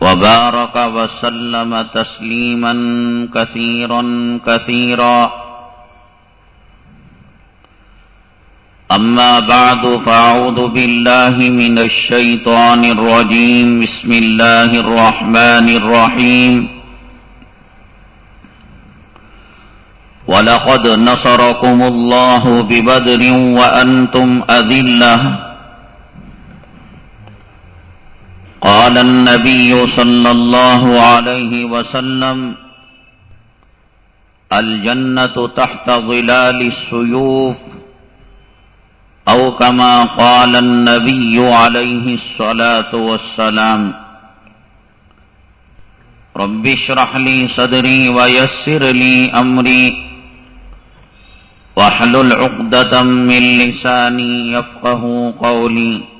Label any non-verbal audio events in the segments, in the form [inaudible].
وبارك وسلم تسليما كثيرا كثيرا. أما بعد فأعوذ بالله من الشيطان الرجيم. بسم الله الرحمن الرحيم. ولقد نصركم الله ببدر وأنتم أذلة. قال النبي صلى الله عليه وسلم، الجنة تحت ظلال السيوف، أو كما قال النبي عليه الصلاة والسلام، رب اشرح لي صدري ويسر لي أمري، واحلل عقدة من لساني يفقه قولي.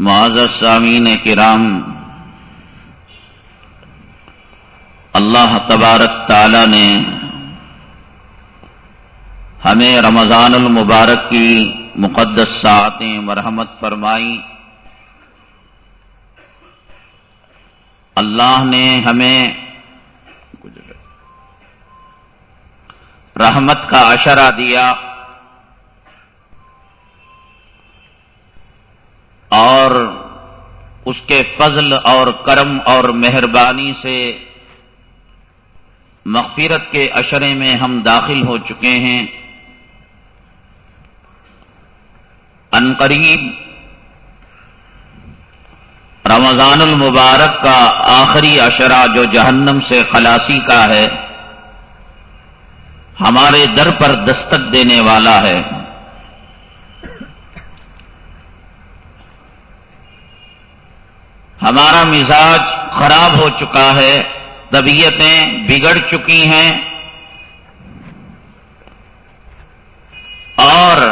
معذ السامين کرام، اللہ تبارک تعالی نے ہمیں رمضان المبارک کی مقدس ساعتیں مرحمت فرمائی۔ اللہ نے ہمیں رحمت کا اشرہ دیا۔ اور اس کے فضل اور کرم اور مہربانی سے مغفرت کے اشرے میں ہم داخل ہو چکے ہیں۔ قریب رمضان المبارک کا آخری اشرا جو جہنم سے خلاصی کا ہے، ہمارے در پر دستک دینے والا ہے۔ ہمارا مزاج خراب ہو چکا ہے، طبیعتیں بگڑ چکی ہیں۔ اور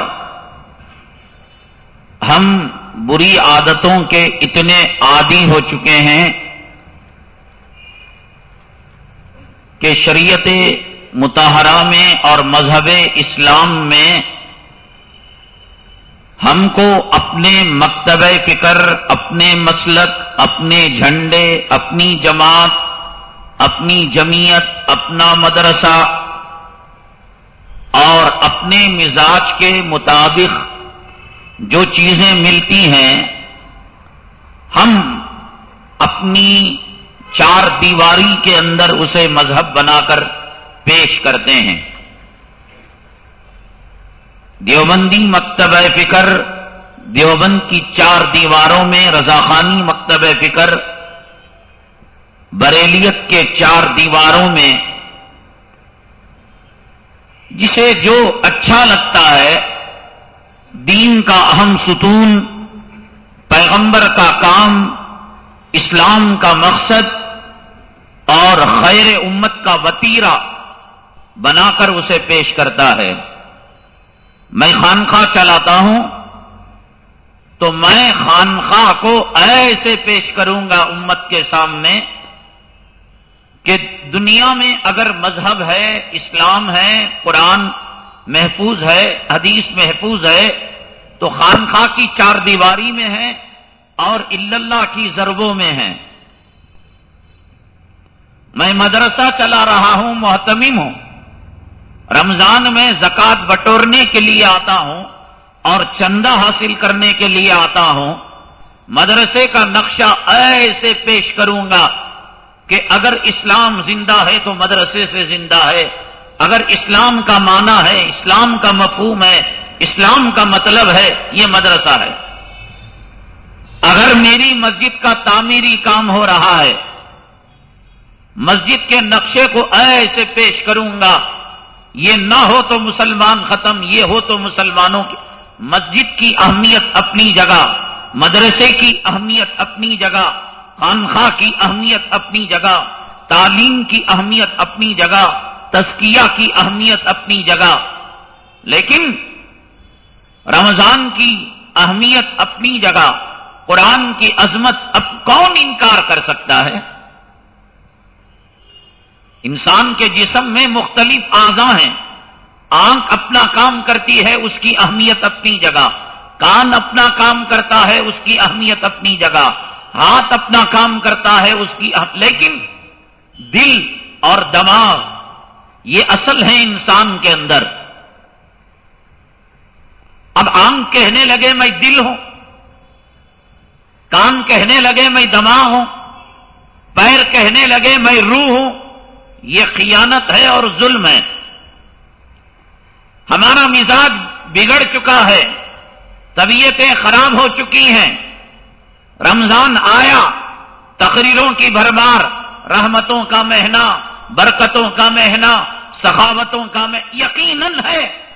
ہم بری عادتوں کے اتنے عادی ہو چکے ہیں کہ شریعت متحرہ میں اور مذہب اسلام میں ہم کو اپنے مکتب فکر، اپنے مسلک، اپنے جھنڈے، اپنی جماعت، اپنی جمعیت، اپنا مدرسہ اور اپنے مزاج کے مطابق جو چیزیں ملتی ہیں، ہم اپنی چار دیواری کے اندر اسے مذہب بنا کر پیش کرتے ہیں۔ دیوبندی مکتب فکر، دیوبند کی چار دیواروں میں رضاخانی مکتب فکر، بریلیت کے چار دیواروں میں، جسے جو اچھا لگتا ہے، دین کا اہم ستون، پیغمبر کا کام، اسلام کا مقصد، اور خیر امت کا وطیرہ بنا کر اسے پیش کرتا ہے۔ میں خانخواہ چلاتا ہوں، تو میں خانخواہ کو ایسے پیش کروں گا امت کے سامنے کہ دنیا میں اگر مذہب ہے، اسلام ہے، قرآن محفوظ ہے، حدیث محفوظ ہے، تو خانخواہ کی چار دیواری میں ہے اور اللہ کی ضربوں میں ہے۔ میں مدرسہ چلا رہا ہوں، محتمم ہوں۔ رمضان میں زکات بٹورنے کے لیے آتا ہوں اور چندہ حاصل کرنے کے لیے آتا ہوں، مدرسے کا نقشہ ایسے پیش کروں گا کہ اگر اسلام زندہ ہے تو مدرسے سے زندہ ہے، اگر اسلام کا معنی ہے، اسلام کا مفہوم ہے، اسلام کا مطلب ہے، یہ مدرسہ ہے۔ اگر میری مسجد کا تعمیری کام ہو رہا ہے، مسجد کے نقشے کو ایسے پیش کروں گا یہ نہ ہو تو مسلمان ختم، یہ ہو تو مسلمانوں کی مسجد کی اہمیت اپنی جگہ، مدرسے کی اہمیت اپنی جگہ، خانخواہ کی اہمیت اپنی جگہ، تعلیم کی اہمیت اپنی جگہ، تزکیہ کی اہمیت اپنی جگہ۔ لیکن رمضان کی اہمیت اپنی جگہ، قرآن کی عظمت اب کون انکار کر سکتا ہے؟ انسان کے جسم میں مختلف اعضا ہیں۔ آنکھ اپنا کام کرتی ہے، اس کی اہمیت اپنی جگہ۔ کان اپنا کام کرتا ہے، اس کی اہمیت اپنی جگہ۔ ہاتھ اپنا کام کرتا ہے، اس کی لیکن دل اور دماغ، یہ اصل ہے انسان کے اندر۔ اب آنکھ کہنے لگے، میں دل ہوں۔ کان کہنے لگے، میں دماغ ہوں۔ پیر کہنے لگے، میں روح ہوں۔ یہ خیانت ہے اور ظلم ہے۔ ہمارا مزاج بگڑ چکا ہے، طبیعتیں خراب ہو چکی ہیں۔ رمضان آیا، تقریروں کی بھرمار، رحمتوں کا مہینہ، برکتوں کا مہینہ، سخاوتوں کا میں یقیناً ہے۔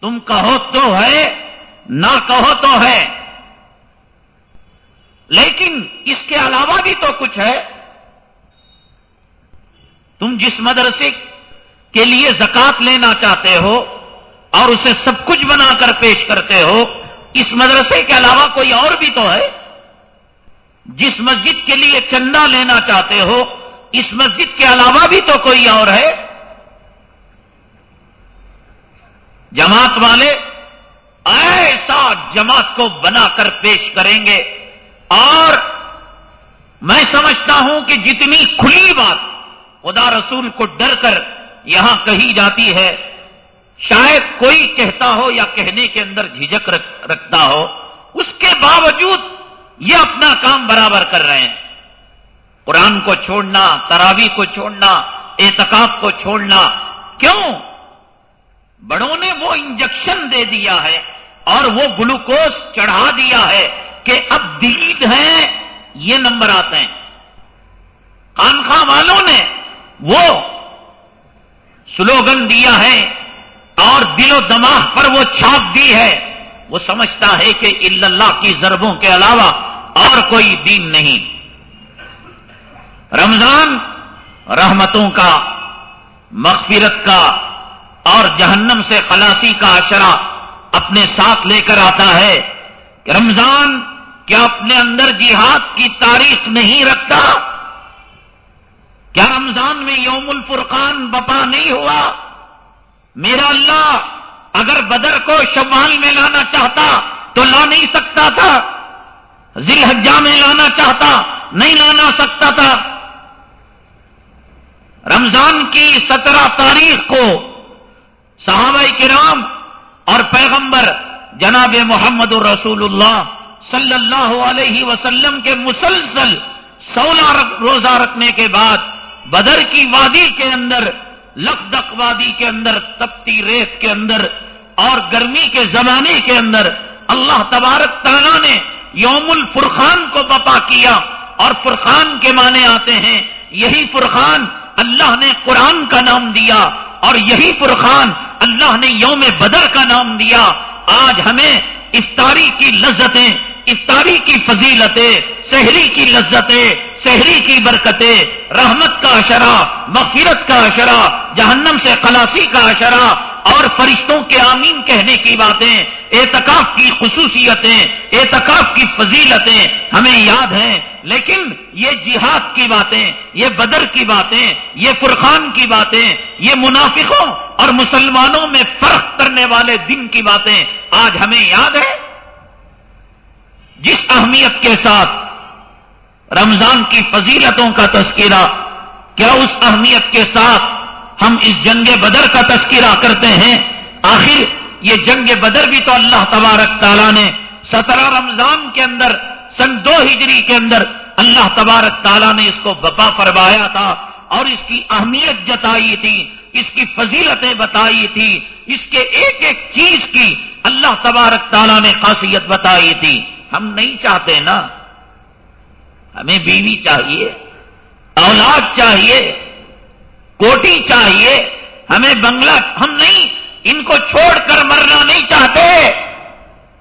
تم کہو تو ہے، نہ کہو تو ہے۔ لیکن اس کے علاوہ بھی تو کچھ ہے۔ تم جس مدرسے کے لیے زکات لینا چاہتے ہو اور اسے سب کچھ بنا کر پیش کرتے ہو، اس مدرسے کے علاوہ کوئی اور بھی تو ہے؟ جس مسجد کے لیے چندہ لینا چاہتے ہو، اس مسجد کے علاوہ بھی تو کوئی اور ہے؟ جماعت والے ایسا جماعت کو بنا کر پیش کریں گے اور میں سمجھتا ہوں کہ جتنی کھلی بات خدا رسول کو ڈر کر یہاں کہی جاتی ہے، شاید کوئی کہتا ہو یا کہنے کے اندر جھجک رکھتا ہو، اس کے باوجود یہ اپنا کام برابر کر رہے ہیں۔ قرآن کو چھوڑنا تراوی کو چھوڑنا، اعتکاف کو چھوڑنا، کیوں؟ بڑوں نے وہ انجیکشن دے دیا ہے اور وہ گلوکوز چڑھا دیا ہے کہ اب دید ہیں، یہ نمبر آتے ہیں۔ خانخواہ والوں نے وہ سلوگن دیا ہے اور دل و دماغ پر وہ چھاپ دی ہے، وہ سمجھتا ہے کہ اللہ کی ضربوں کے علاوہ اور کوئی دین نہیں۔ رمضان رحمتوں کا، مغفرت کا اور جہنم سے خلاصی کا اشرا اپنے ساتھ لے کر آتا ہے۔ کہ رمضان کیا اپنے اندر جہاد کی تاریخ نہیں رکھتا؟ کیا رمضان میں یوم الفرقان بپا نہیں ہوا؟ میرا اللہ، اگر بدر کو شمال میں لانا چاہتا تو لا نہیں سکتا تھا ذیل حجا میں لانا چاہتا، نہیں لانا سکتا تھا۔ رمضان کی سترہ تاریخ کو صحابہ کرام اور پیغمبر جناب محمد الرسول اللہ صلی اللہ علیہ وسلم کے مسلسل سولہ روزہ رکھنے کے بعد بدر کی وادی کے اندر لکھ وادی کے اندر، تپتی ریت کے اندر اور گرمی کے زمانے کے اندر اللہ تبارک تعالیٰ نے یوم الفرخان کو بپا کیا اور فرخان کے معنی آتے ہیں یہی فرخان اللہ نے قرآن کا نام دیا اور یہی فرخان اللہ نے یوم بدر کا نام دیا۔ آج ہمیں افطاری کی لذتیں، افطاری کی فضیلتیں شہری کی لذتیں شہری کی برکتیں، رحمت کا اشرا، مغفرت کا اشرا، جہنم سے خلاصی کا اشرا، اور فرشتوں کے آمین کہنے کی باتیں، اعتکاف کی خصوصیتیں، اعتکاف کی فضیلتیں ہمیں یاد ہیں۔ لیکن یہ جہاد کی باتیں، یہ بدر کی باتیں، یہ فرقان کی باتیں، یہ منافقوں اور مسلمانوں میں فرق کرنے والے دن کی باتیں آج ہمیں یاد ہے جس اہمیت کے ساتھ رمضان کی فضیلتوں کا تذکرہ، کیا اس اہمیت کے ساتھ ہم اس جنگ بدر کا تذکرہ کرتے ہیں؟ آخر یہ جنگ بدر بھی تو اللہ تبارک تعالیٰ نے سترہ رمضان کے اندر، سن دو ہجری کے اندر اللہ تبارک تعالیٰ نے اس کو بپا فرمایا تھا اور اس کی اہمیت جتائی تھی، اس کی فضیلتیں بتائی تھی، اس کے ایک ایک چیز کی اللہ تبارک تعالیٰ نے خاصیت بتائی تھی۔ ہم نہیں چاہتے نا ہمیں بیوی چاہیے، اولاد چاہیے، کوٹی چاہیے، ہمیں بنگلہ، ہم نہیں، ان کو چھوڑ کر مرنا نہیں چاہتے۔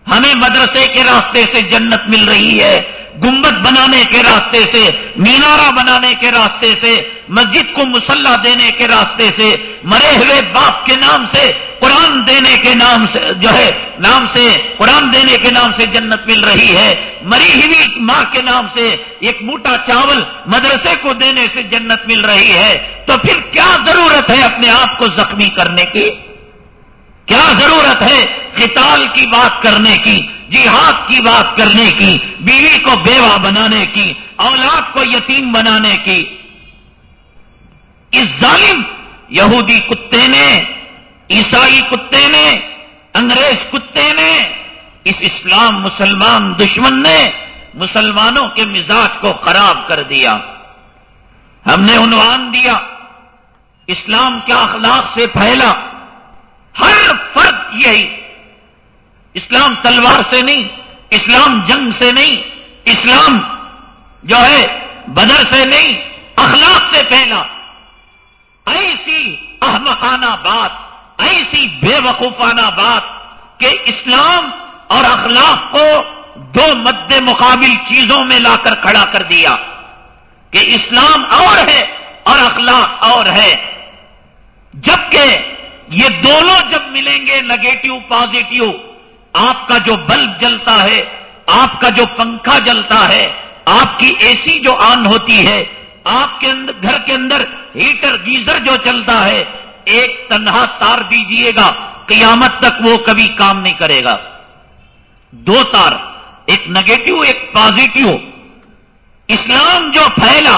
ہمیں مدرسے کے راستے سے جنت مل رہی ہے گمبت بنانے کے راستے سے، مینارہ بنانے کے راستے سے، مسجد کو مسلح دینے کے راستے سے، مرے ہوئے باپ کے نام سے قرآن دینے کے نام سے جو ہے، نام سے، قرآن دینے کے نام سے جنت مل رہی ہے۔ مری ہوئی ماں کے نام سے ایک موٹا چاول مدرسے کو دینے سے جنت مل رہی ہے۔ تو پھر کیا ضرورت ہے اپنے آپ کو زخمی کرنے کی؟ کیا ضرورت ہے قتال کی بات کرنے کی، جہاد کی بات کرنے کی، بیوی کو بیوہ بنانے کی، اولاد کو یتیم بنانے کی؟ اس ظالم یہودی کتے نے عیسائی کتے نے، انگریز کتے نے، اس اسلام مسلمان دشمن نے مسلمانوں کے مزاج کو خراب کر دیا۔ ہم نے عنوان دیا، اسلام کیا اخلاق سے پھیلا، ہر فرد یہی۔ اسلام تلوار سے نہیں، اسلام جنگ سے نہیں، اسلام جو ہے بدر سے نہیں، اخلاق سے پہلا ایسی احمقانہ بات ایسی بے وقوفانہ بات کہ اسلام اور اخلاق کو دو مد مقابل چیزوں میں لا کر کھڑا کر دیا کہ اسلام اور ہے اور اخلاق اور ہے۔ جبکہ یہ دونوں جب ملیں گے نگیٹو پازیٹو آپ کا جو بلب جلتا ہے، آپ کا جو پنکھا جلتا ہے، آپ کی اے سی جو آن ہوتی ہے، آپ کے اندر، گھر کے اندر ہیٹر، گیزر جو چلتا ہے ایک تنہا تار دیجیے گا، قیامت تک وہ کبھی کام نہیں کرے گا۔ دو تار، ایک نگیٹو ایک پازیٹو اسلام جو پھیلا،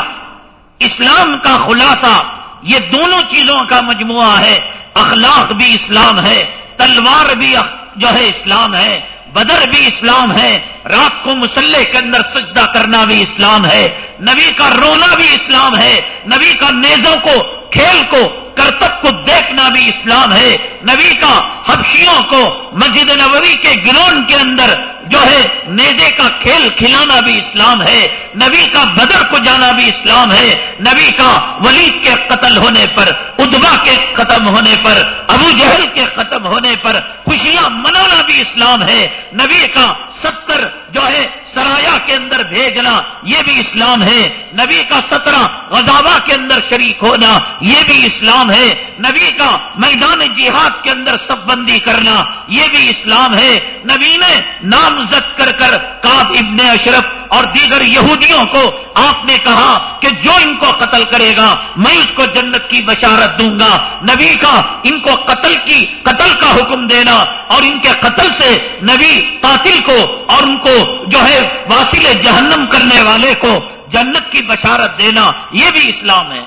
اسلام کا خلاصہ، یہ دونوں چیزوں کا مجموعہ ہے۔ اخلاق بھی اسلام ہے، تلوار بھی جو ہے اسلام ہے۔ بدر بھی اسلام ہے، رات کو مسلح کے اندر سجدہ کرنا بھی اسلام ہے، نبی کا رونا بھی اسلام ہے، نبی کا نیزوں کو، کھیل کو، کرتب کو دیکھنا بھی اسلام ہے، نبی کا حبشیوں کو، مسجد نبوی کے گرون کے اندر جو ہے نیزے کا کھیل کھلانا بھی اسلام ہے، نبی کا بدر کو جانا بھی اسلام ہے، نبی کا ولید کے قتل ہونے پر ادبا کے ختم ہونے پر، ابو جہل کے ختم ہونے پر خوشیاں منانا بھی اسلام ہے۔ نبی کا ستر جو ہے سرایا کے اندر بھیجنا، یہ بھی اسلام ہے۔ نبی کا سترہ غزابہ کے اندر شریک ہونا، یہ بھی اسلام ہے۔ نبی کا میدان جہاد کے اندر سب بندی کرنا، یہ بھی اسلام ہے۔ نبی نے نامزد کر کر کاب ابن اشرف اور دیگر یہودیوں کو آپ نے کہا کہ جو ان کو قتل کرے گا، میں اس کو جنت کی بشارت دوں گا۔ نبی کا، ان کو قتل کی، قتل کا حکم دینا اور ان کے قتل سے نبی قاتل کو اور ان کو جو ہے واصل جہنم کرنے والے کو جنت کی بشارت دینا، یہ بھی اسلام ہے۔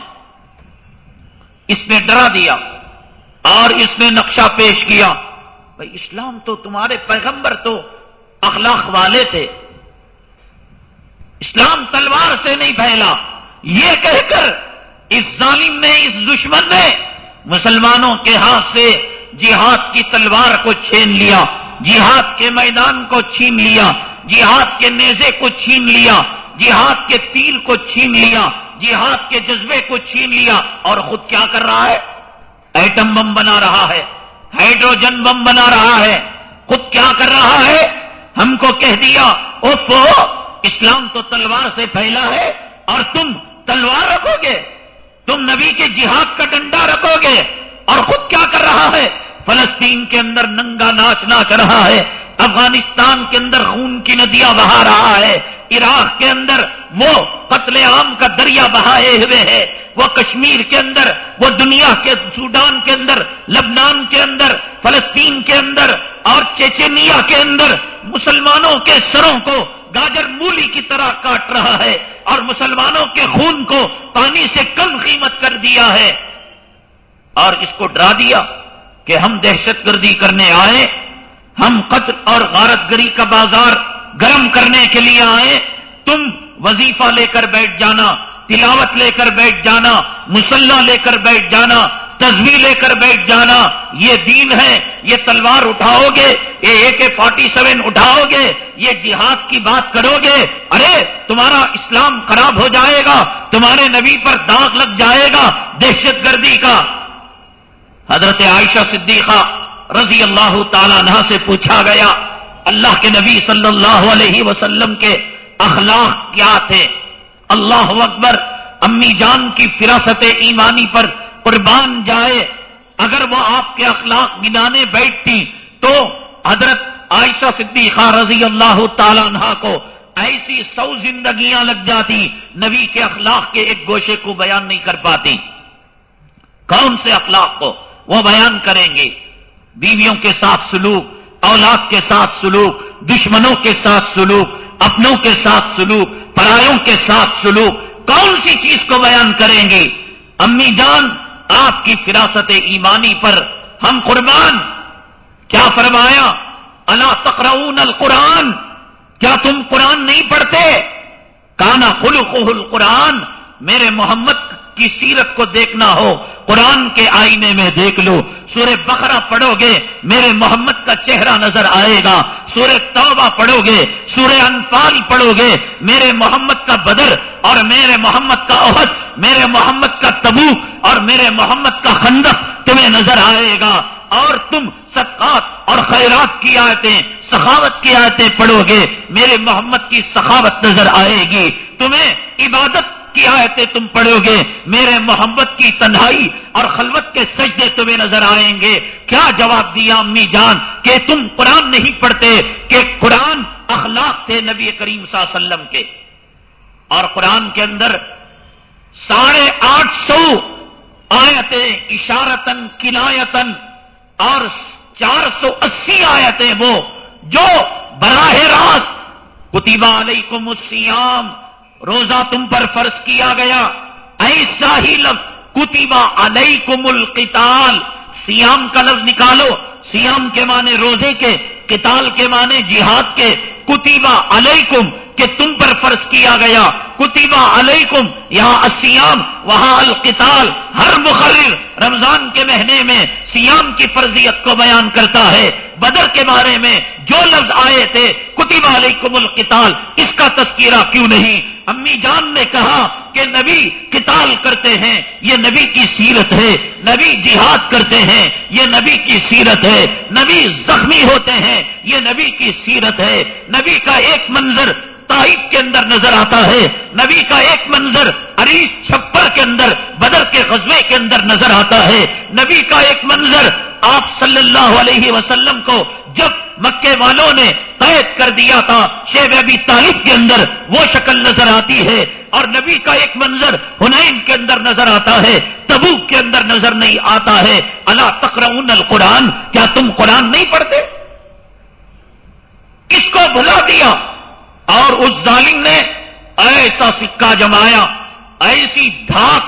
اس میں ڈرا دیا اور اس میں نقشہ پیش کیا۔ بھائی، اسلام تو تمہارے پیغمبر تو اخلاق والے تھے۔ اسلام تلوار سے نہیں پھیلا۔ یہ کہہ کر اس ظالم نے، اس دشمن نے مسلمانوں کے ہاتھ سے جہاد کی تلوار کو چھین لیا، جہاد کے میدان کو چھین لیا۔ جہاد کے نیزے کو چھین لیا، جہاد کے تیر کو چھین لیا، جہاد کے جذبے کو چھین لیا، اور خود کیا کر رہا ہے؟ ایٹم بم بنا رہا ہے، ہائیڈروجن بم بنا رہا ہے۔ خود کیا کر رہا ہے؟ ہم کو کہہ دیا او اسلام تو تلوار سے پھیلا ہے، اور تم تلوار رکھو گے۔ تم نبی کے جہاد کا ڈنڈا رکھو گے۔ اور خود کیا کر رہا ہے؟ فلسطین کے اندر ننگا ناچ ناچ رہا ہے۔ افغانستان کے اندر خون کی ندیاں بہا رہا ہے، عراق کے اندر وہ قتل عام کا دریا بہائے ہوئے ہے وہ کشمیر کے اندر، وہ دنیا کے، سوڈان کے اندر، لبنان کے اندر، فلسطین کے اندر اور چیچینیا کے اندر مسلمانوں کے سروں کو گاجر مولی کی طرح کاٹ رہا ہے اور مسلمانوں کے خون کو پانی سے کم قیمت کر دیا ہے۔ اور اس کو ڈرا دیا کہ ہم دہشت گردی کرنے آئے ہم قتل اور غارت گری کا بازار گرم کرنے کے لیے آئے، تم وظیفہ لے کر بیٹھ جانا، تلاوت لے کر بیٹھ جانا، مسلح لے کر بیٹھ جانا تصویر لے کر بیٹھ جانا، یہ دین ہے، یہ تلوار اٹھاؤ گے، یہ اے کے فورٹی سیون اٹھاؤ گے، یہ جہاد کی بات کرو گے، ارے، تمہارا اسلام خراب ہو جائے گا، تمہارے نبی پر داغ لگ جائے گا، دہشت گردی کا۔ حضرت عائشہ صدیقہ رضی اللہ تعالی عنہ سے پوچھا گیا، اللہ کے نبی صلی اللہ علیہ وسلم کے اخلاق کیا تھے؟ اللہ اکبر، امی جان کی فراست ایمانی پر قربان جائے، اگر وہ آپ کے اخلاق گنانے بیٹھتی تو حضرت عائشہ صدیقہ رضی اللہ تعالیٰ عنہ کو ایسی سو زندگیاں لگ جاتی، نبی کے اخلاق کے ایک گوشے کو بیان نہیں کر پاتی۔ کون سے اخلاق کو وہ بیان کریں گے؟ بیویوں کے ساتھ سلوک، اولاد کے ساتھ سلوک، دشمنوں کے ساتھ سلوک، اپنوں کے ساتھ سلوک، پرایوں کے ساتھ سلوک، کون سی چیز کو بیان کریں گے؟ امی جان، آپ کی فراست ایمانی پر ہم قربان۔ کیا فرمایا؟ اللہ تقرؤون القرآن؟ کیا تم قرآن نہیں پڑھتے؟ کانا خلق القرآن؟ میرے محمد کی سیرت کو دیکھنا ہو، قرآن کے آئینے میں دیکھ لو۔ سورہ بقرہ پڑھو گے، میرے محمد کا چہرہ نظر آئے گا۔ سورہ توبہ پڑھو گے، سورہ انفال پڑھو گے۔ میرے محمد کا بدر اور میرے محمد کا عہد میرے محمد کا تبو اور میرے محمد کا خندق تمہیں نظر آئے گا۔ اور تم صدقات اور خیرات کی آیتیں، سخاوت کی آیتیں پڑھو گے۔ میرے محمد کی سخاوت نظر آئے گی۔ تمہیں عبادت کی آیتیں تم پڑھو گے؟ میرے محمد کی تنہائی اور خلوت کے سجدے تمہیں نظر آئیں گے۔ کیا جواب دیا امی جان کہ تم قرآن نہیں پڑھتے کہ قرآن اخلاق تھے نبی کریم صلی اللہ علیہ وسلم کے؟ اور قرآن کے اندر ساڑھے آٹھ سو آیتیں اشارتن کنایتن اور چار سو اسی آیتیں وہ جو براہ راست کتبہ علیکم السیام روزہ تم پر فرض کیا گیا۔ ایسا ہی لفظ کتبہ علیکم القتال۔ سیام کا لفظ نکالو۔ سیام کے معنی روزے کے، قتال کے معنی جہاد کے۔ کتبہ علیکم کہ تم پر فرض کیا گیا۔ کتبہ علیکم یہاں اسیام وہاں القتال۔ ہر مخرر رمضان کے مہینے میں سیام کی فرضیت کو بیان کرتا ہے۔ بدر کے بارے میں جو لفظ آئے تھے کتبہ علیکم القتال، اس کا تذکرہ کیوں نہیں؟ امی جان نے کہا کہ نبی قتال کرتے ہیں، یہ نبی کی سیرت ہے، نبی جہاد کرتے ہیں، یہ نبی کی سیرت ہے، نبی زخمی ہوتے ہیں، یہ نبی کی سیرت ہے۔ نبی کا ایک منظر کے اندر نظر آتا ہے، نبی کا ایک منظر اریش چھپر کے اندر، بدر کے غزوے کے اندر نظر آتا ہے۔ نبی کا ایک منظر آپ صلی اللہ علیہ وسلم کو جب مکے والوں نے قید کر دیا تھا شیب ابی طالب کے اندر، وہ شکل نظر آتی ہے اور نبی کا ایک منظر ہنین کے اندر نظر آتا ہے، تبوک کے اندر نظر نہیں آتا ہے۔ اللہ تقرون القرآن، کیا تم قرآن نہیں پڑھتے؟ کس کو بلا دیا؟ اور اس ظالم نے ایسا سکہ جمایا، ایسی دھاک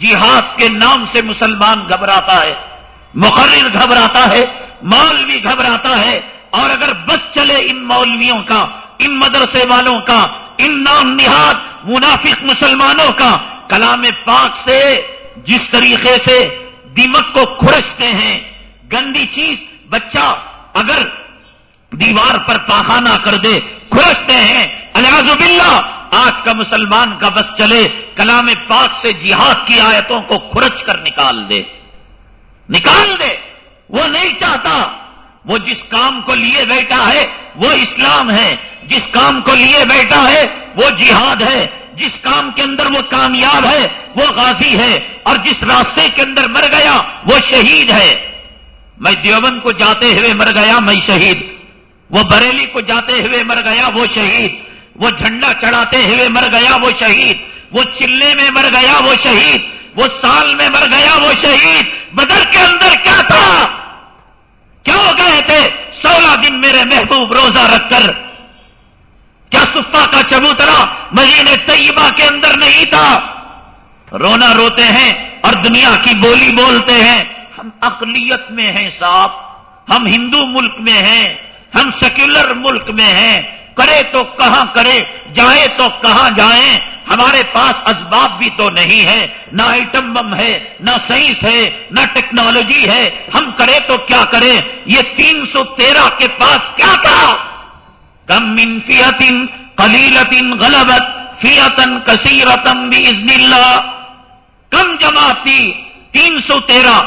جہاد کے نام سے مسلمان گھبراتا ہے، مقرر گھبراتا ہے مولوی گھبراتا ہے اور اگر بس چلے ان مولویوں کا، ان مدرسے والوں کا، ان نام نہاد منافق مسلمانوں کا، کلام پاک سے جس طریقے سے دیمک کو کھرچتے ہیں، گندی چیز بچہ اگر دیوار پر پاخانہ کر دے، کھرچتے ہیں الحاظ باللہ، آج کا مسلمان کا بس چلے، کلام پاک سے جہاد کی آیتوں کو کھرچ کر نکال دے۔ نکال دے۔ وہ نہیں چاہتا وہ جس کام کو لیے بیٹھا ہے وہ اسلام ہے جس کام کو لیے بیٹھا ہے وہ جہاد ہے جس کام کے اندر وہ کامیاب ہے وہ غازی ہے اور جس راستے کے اندر مر گیا وہ شہید ہے میں دیوبند کو جاتے ہوئے مر گیا میں شہید وہ بریلی کو جاتے ہوئے مر گیا وہ شہید وہ جھنڈا چڑھاتے ہوئے مر گیا وہ شہید وہ چلے میں مر گیا وہ شہید وہ سال میں مر گیا وہ شہید بدر کے اندر کیا تھا کیا ہو گئے تھے؟ سولہ دن میرے محبوب روزہ رکھ کر۔ کیا صفا کا چبوترا مہینے طیبہ کے اندر نہیں تھا؟ رونا روتے ہیں اور دنیا کی بولی بولتے ہیں۔ ہم اقلیت میں ہیں صاحب۔ ہم ہندو ملک میں ہیں۔ ہم سیکولر ملک میں ہیں۔ کرے تو کہاں کرے، جائے تو کہاں جائیں۔ ہمارے پاس اسباب بھی تو نہیں ہے نہ آئٹم بم ہے، نہ سائنس ہے، نہ ٹیکنالوجی ہے۔ ہم کرے تو کیا کریں؟ یہ تین سو تیرہ کے پاس کیا تھا؟ کم من فیتن قلیلتن غلبت فیتن کثیرتم بھی اللہ کم جماعتی تین سو تیرہ۔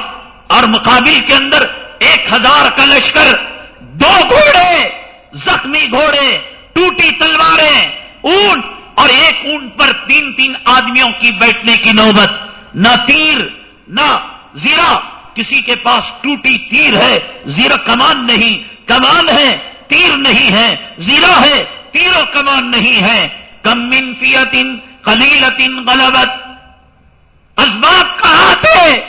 اور مقابل کے اندر ایک ہزار کا لشکر، دو گھوڑے، زخمی گھوڑے، ٹوٹی تلواریں، اونٹ اور ایک اونٹ پر تین تین آدمیوں کی بیٹھنے کی نوبت۔ نہ تیر، نہ زیرا۔ کسی کے پاس ٹوٹی تیر ہے، زیرا کمان نہیں۔ کمان ہے، تیر نہیں ہے۔ زیرا ہے، تیر و کمان نہیں ہے۔ کم من فیتن خلیلتن غلبت۔ اسباب کہاں تھے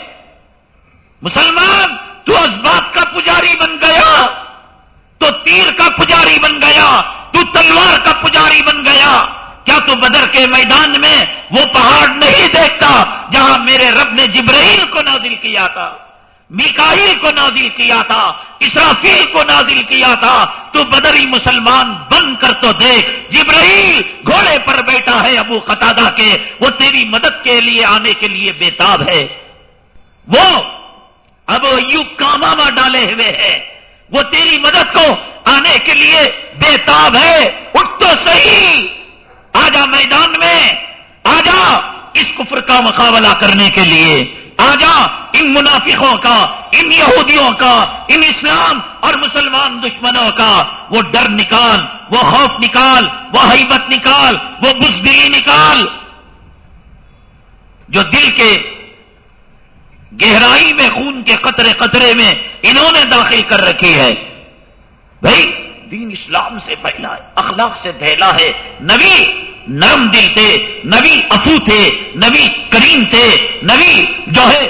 مسلمان، تو اسباب کا پجاری بن گیا۔ تو تیر کا پجاری بن گیا۔ تو تلوار کا پجاری بن گیا۔ کیا تو بدر کے میدان میں وہ پہاڑ نہیں دیکھتا جہاں میرے رب نے جبرائیل کو نازل کیا تھا، میکائیل کو نازل کیا تھا، اسرافیل کو نازل کیا تھا؟ تو بدری مسلمان بن کر تو دیکھ، جبرائیل گھوڑے پر بیٹھا ہے ابو قطادہ کے، وہ تیری مدد کے لیے آنے کے لیے بےتاب ہے۔ وہ اب ایوب کا ماما ڈالے ہوئے ہیں۔ وہ تیری مدد کو آنے کے لیے بےتاب ہے۔ اٹھ تو صحیح! آجا میدان میں، آجا اس کفر کا مقابلہ کرنے کے لیے، آجا ان منافقوں کا، ان یہودیوں کا، ان اسلام اور مسلمان دشمنوں کا وہ ڈر نکال، وہ خوف نکال، وہ حیبت نکال، وہ بزدلی نکال۔ جو دل کے گہرائی میں، خون کے قطرے قطرے میں انہوں نے داخل کر رکھی ہے۔ بھائی دین اسلام سے پہلا ہے، اخلاق سے پھیلا ہے۔ نبی نرم دل تھے، نبی افو تھے، نبی کریم تھے، نبی جو ہے،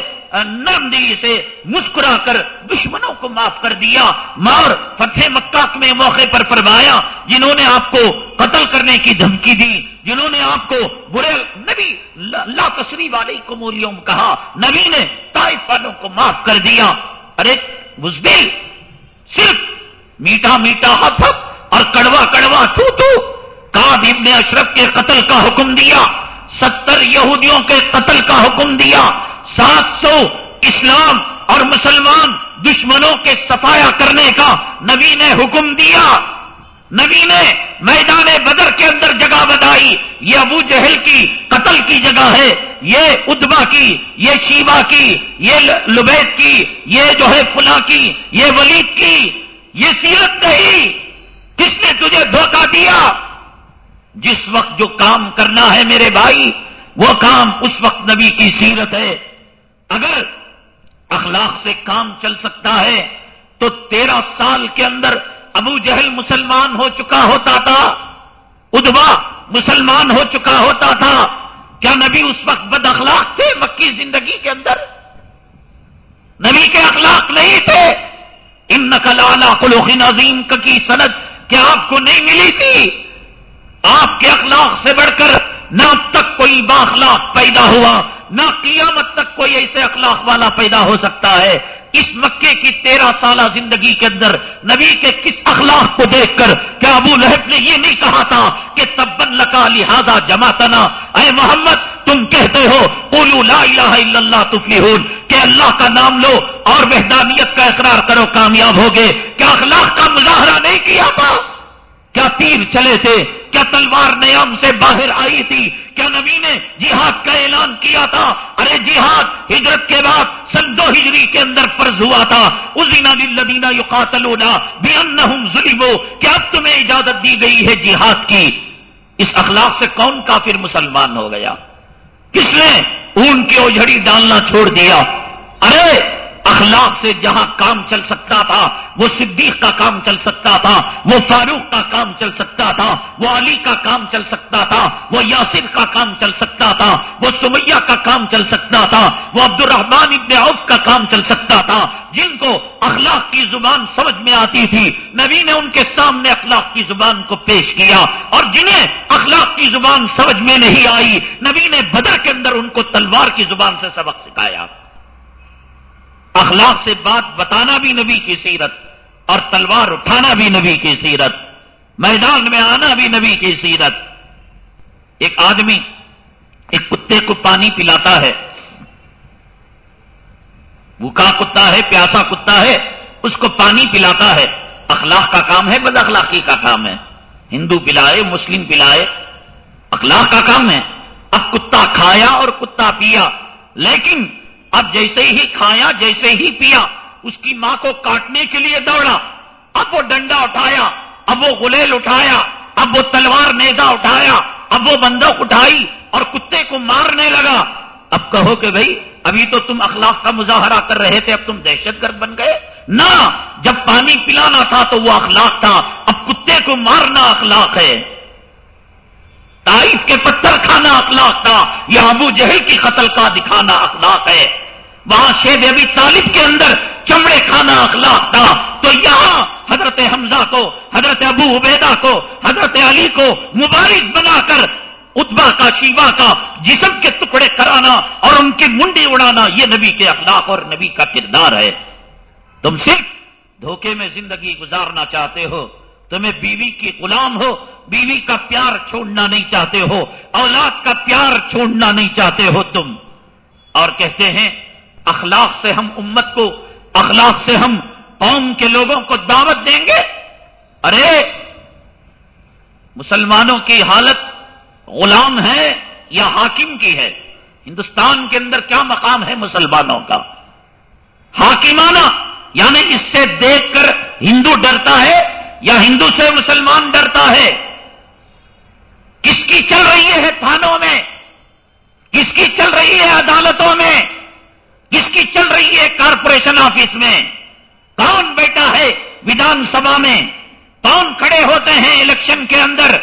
نرم دلی سے مسکرا کر دشمنوں کو معاف کر دیا۔ مار فتح مکہ میں موقع پر فرمایا، جنہوں نے آپ کو قتل کرنے کی دھمکی دی، جنہوں نے آپ کو برے نبی، لا تسری والے کو مولیوں کہا۔ نبی نے طائف والوں کو معاف کر دیا۔ ارے بزدل صرف میٹھا میٹھا ہاتھ اور کڑوا کڑوا تو تو کاب ابن اشرف کے قتل کا حکم دیا، ستر یہودیوں کے قتل کا حکم دیا، سات سو اسلام اور مسلمان دشمنوں کے صفایا کرنے کا نبی نے حکم دیا۔ نبی نے میدان بدر کے اندر جگہ بتائی یہ ابو جہل کی قتل کی جگہ ہے، یہ ادبا کی، یہ شیبا کی، یہ لبید کی، یہ جو ہے فلا کی، یہ ولید کی۔ یہ سیرت نہیں۔ کس نے تجھے دھوکہ دیا؟ جس وقت جو کام کرنا ہے میرے بھائی، وہ کام اس وقت نبی کی سیرت ہے۔ اگر اخلاق سے کام چل سکتا ہے، تو تیرہ سال کے اندر ابو جہل مسلمان ہو چکا ہوتا تھا، ادبا مسلمان ہو چکا ہوتا تھا۔ کیا نبی اس وقت بد اخلاق تھے مکی زندگی کے اندر؟ نبی کے اخلاق نہیں تھے۔ ان نقل اعلی خلوخین عظیم کی صنعت کیا آپ کو نہیں ملی تھی۔ آپ کے اخلاق سے بڑھ کر نہ اب تک کوئی باخلاق پیدا ہوا، نہ قیامت تک کوئی ایسے اخلاق والا پیدا ہو سکتا ہے۔ اس مکے کی تیرہ سالہ زندگی کے اندر نبی کے کس اخلاق کو دیکھ کر کیا ابو لہب نے یہ نہیں کہا تھا کہ تبن لکا لہذا جماعتنا اے محمد تم کہتے ہو قولو لا الہ الا اللہ تفلیحون کہ اللہ کا نام لو اور وحدانیت کا اقرار کرو، کامیاب ہوگے کیا اخلاق کا مظاہرہ نہیں کیا تھا؟ کیا تیر چلے تھے؟ کیا تلوار نیام سے باہر آئی تھی؟ کیا نبی نے جہاد کا اعلان کیا تھا؟ ارے جہاد ہجرت کے بعد سن دو ہجری کے اندر فرض ہوا تھا۔ اسینا دلدینہ یو قاتلونا بے کیا اب تمہیں اجازت دی گئی ہے جہاد کی؟ اس اخلاق سے کون کافر مسلمان ہو گیا؟ کس نے اون کی اوجھڑی ڈالنا چھوڑ دیا؟ ارے! اخلاق سے جہاں کام چل سکتا تھا، وہ صدیق کا کام چل سکتا تھا، وہ فاروق کا کام چل سکتا تھا، وہ علی کا کام چل سکتا تھا، وہ یاسر کا کام چل سکتا تھا، وہ سمیہ کا کام چل سکتا تھا، وہ عبد الرحمان ابن عوف کا کام چل سکتا تھا، جن کو اخلاق کی زبان سمجھ میں آتی تھی، نبی نے ان کے سامنے اخلاق کی زبان کو پیش کیا اور جنہیں اخلاق کی زبان سمجھ میں نہیں آئی، نبی نے بدر کے اندر ان کو تلوار کی زبان سے سبق سکھایا۔ اخلاق سے بات بتانا بھی نبی کی سیرت اور تلوار اٹھانا بھی نبی کی سیرت میدان میں آنا بھی نبی کی سیرت ایک آدمی ایک کتے کو پانی پلاتا ہے بھوکا کتا ہے پیاسا کتا ہے اس کو پانی پلاتا ہے اخلاق کا کام ہے بد اخلاقی کا کام ہے ہندو پلائے مسلم پلائے اخلاق کا کام ہے اب کتا کھایا اور کتا پیا لیکن اب جیسے ہی کھایا، جیسے ہی پیا، اس کی ماں کو کاٹنے کے لیے دوڑا۔ اب وہ ڈنڈا اٹھایا، اب وہ گلیل اٹھایا، اب وہ تلوار نیزا اٹھایا، اب وہ بندوق اٹھائی اور کتے کو مارنے لگا۔ اب کہو کہ بھائی ابھی تو تم اخلاق کا مظاہرہ کر رہے تھے، اب تم دہشت گرد بن گئے۔ نہ، جب پانی پلانا تھا تو وہ اخلاق تھا، اب کتے کو مارنا اخلاق ہے۔ تائف کے پتھر کھانا اخلاق تھا یہ ابو جہل کی قتل کا دکھانا اخلاق ہے۔ وہاں شیب ابھی طالب کے اندر چمڑے کھانا اخلاق تھا۔ تو یہاں حضرت حمزہ کو، حضرت ابو عبیدہ کو، حضرت علی کو مبارک بنا کر اتبا کا شیوا کا جسم کے ٹکڑے کرانا اور ان کی منڈی اڑانا یہ نبی کے اخلاق اور نبی کا کردار ہے۔ تم صرف دھوکے میں زندگی گزارنا چاہتے ہو، تمہیں بیوی کی غلام ہو، بیوی کا پیار چھوڑنا نہیں چاہتے ہو، اولاد کا پیار چھوڑنا نہیں چاہتے ہو تم۔ اور کہتے ہیں اخلاق سے ہم امت کو، اخلاق سے ہم قوم کے لوگوں کو دعوت دیں گے؟ ارے، مسلمانوں کی حالت غلام ہے یا حاکم کی ہے؟ ہندوستان کے اندر کیا مقام ہے مسلمانوں کا؟ حاکمانہ یعنی اس سے دیکھ کر ہندو ڈرتا ہے یا ہندو سے مسلمان ڈرتا ہے؟ کس کی چل رہی ہے تھانوں میں؟ کس کی چل رہی ہے عدالتوں میں؟ کس کی چل رہی ہے کارپوریشن آفس میں؟ کون بیٹا ہے ودھان سبھا میں؟ کون کھڑے ہوتے ہیں الیکشن کے اندر؟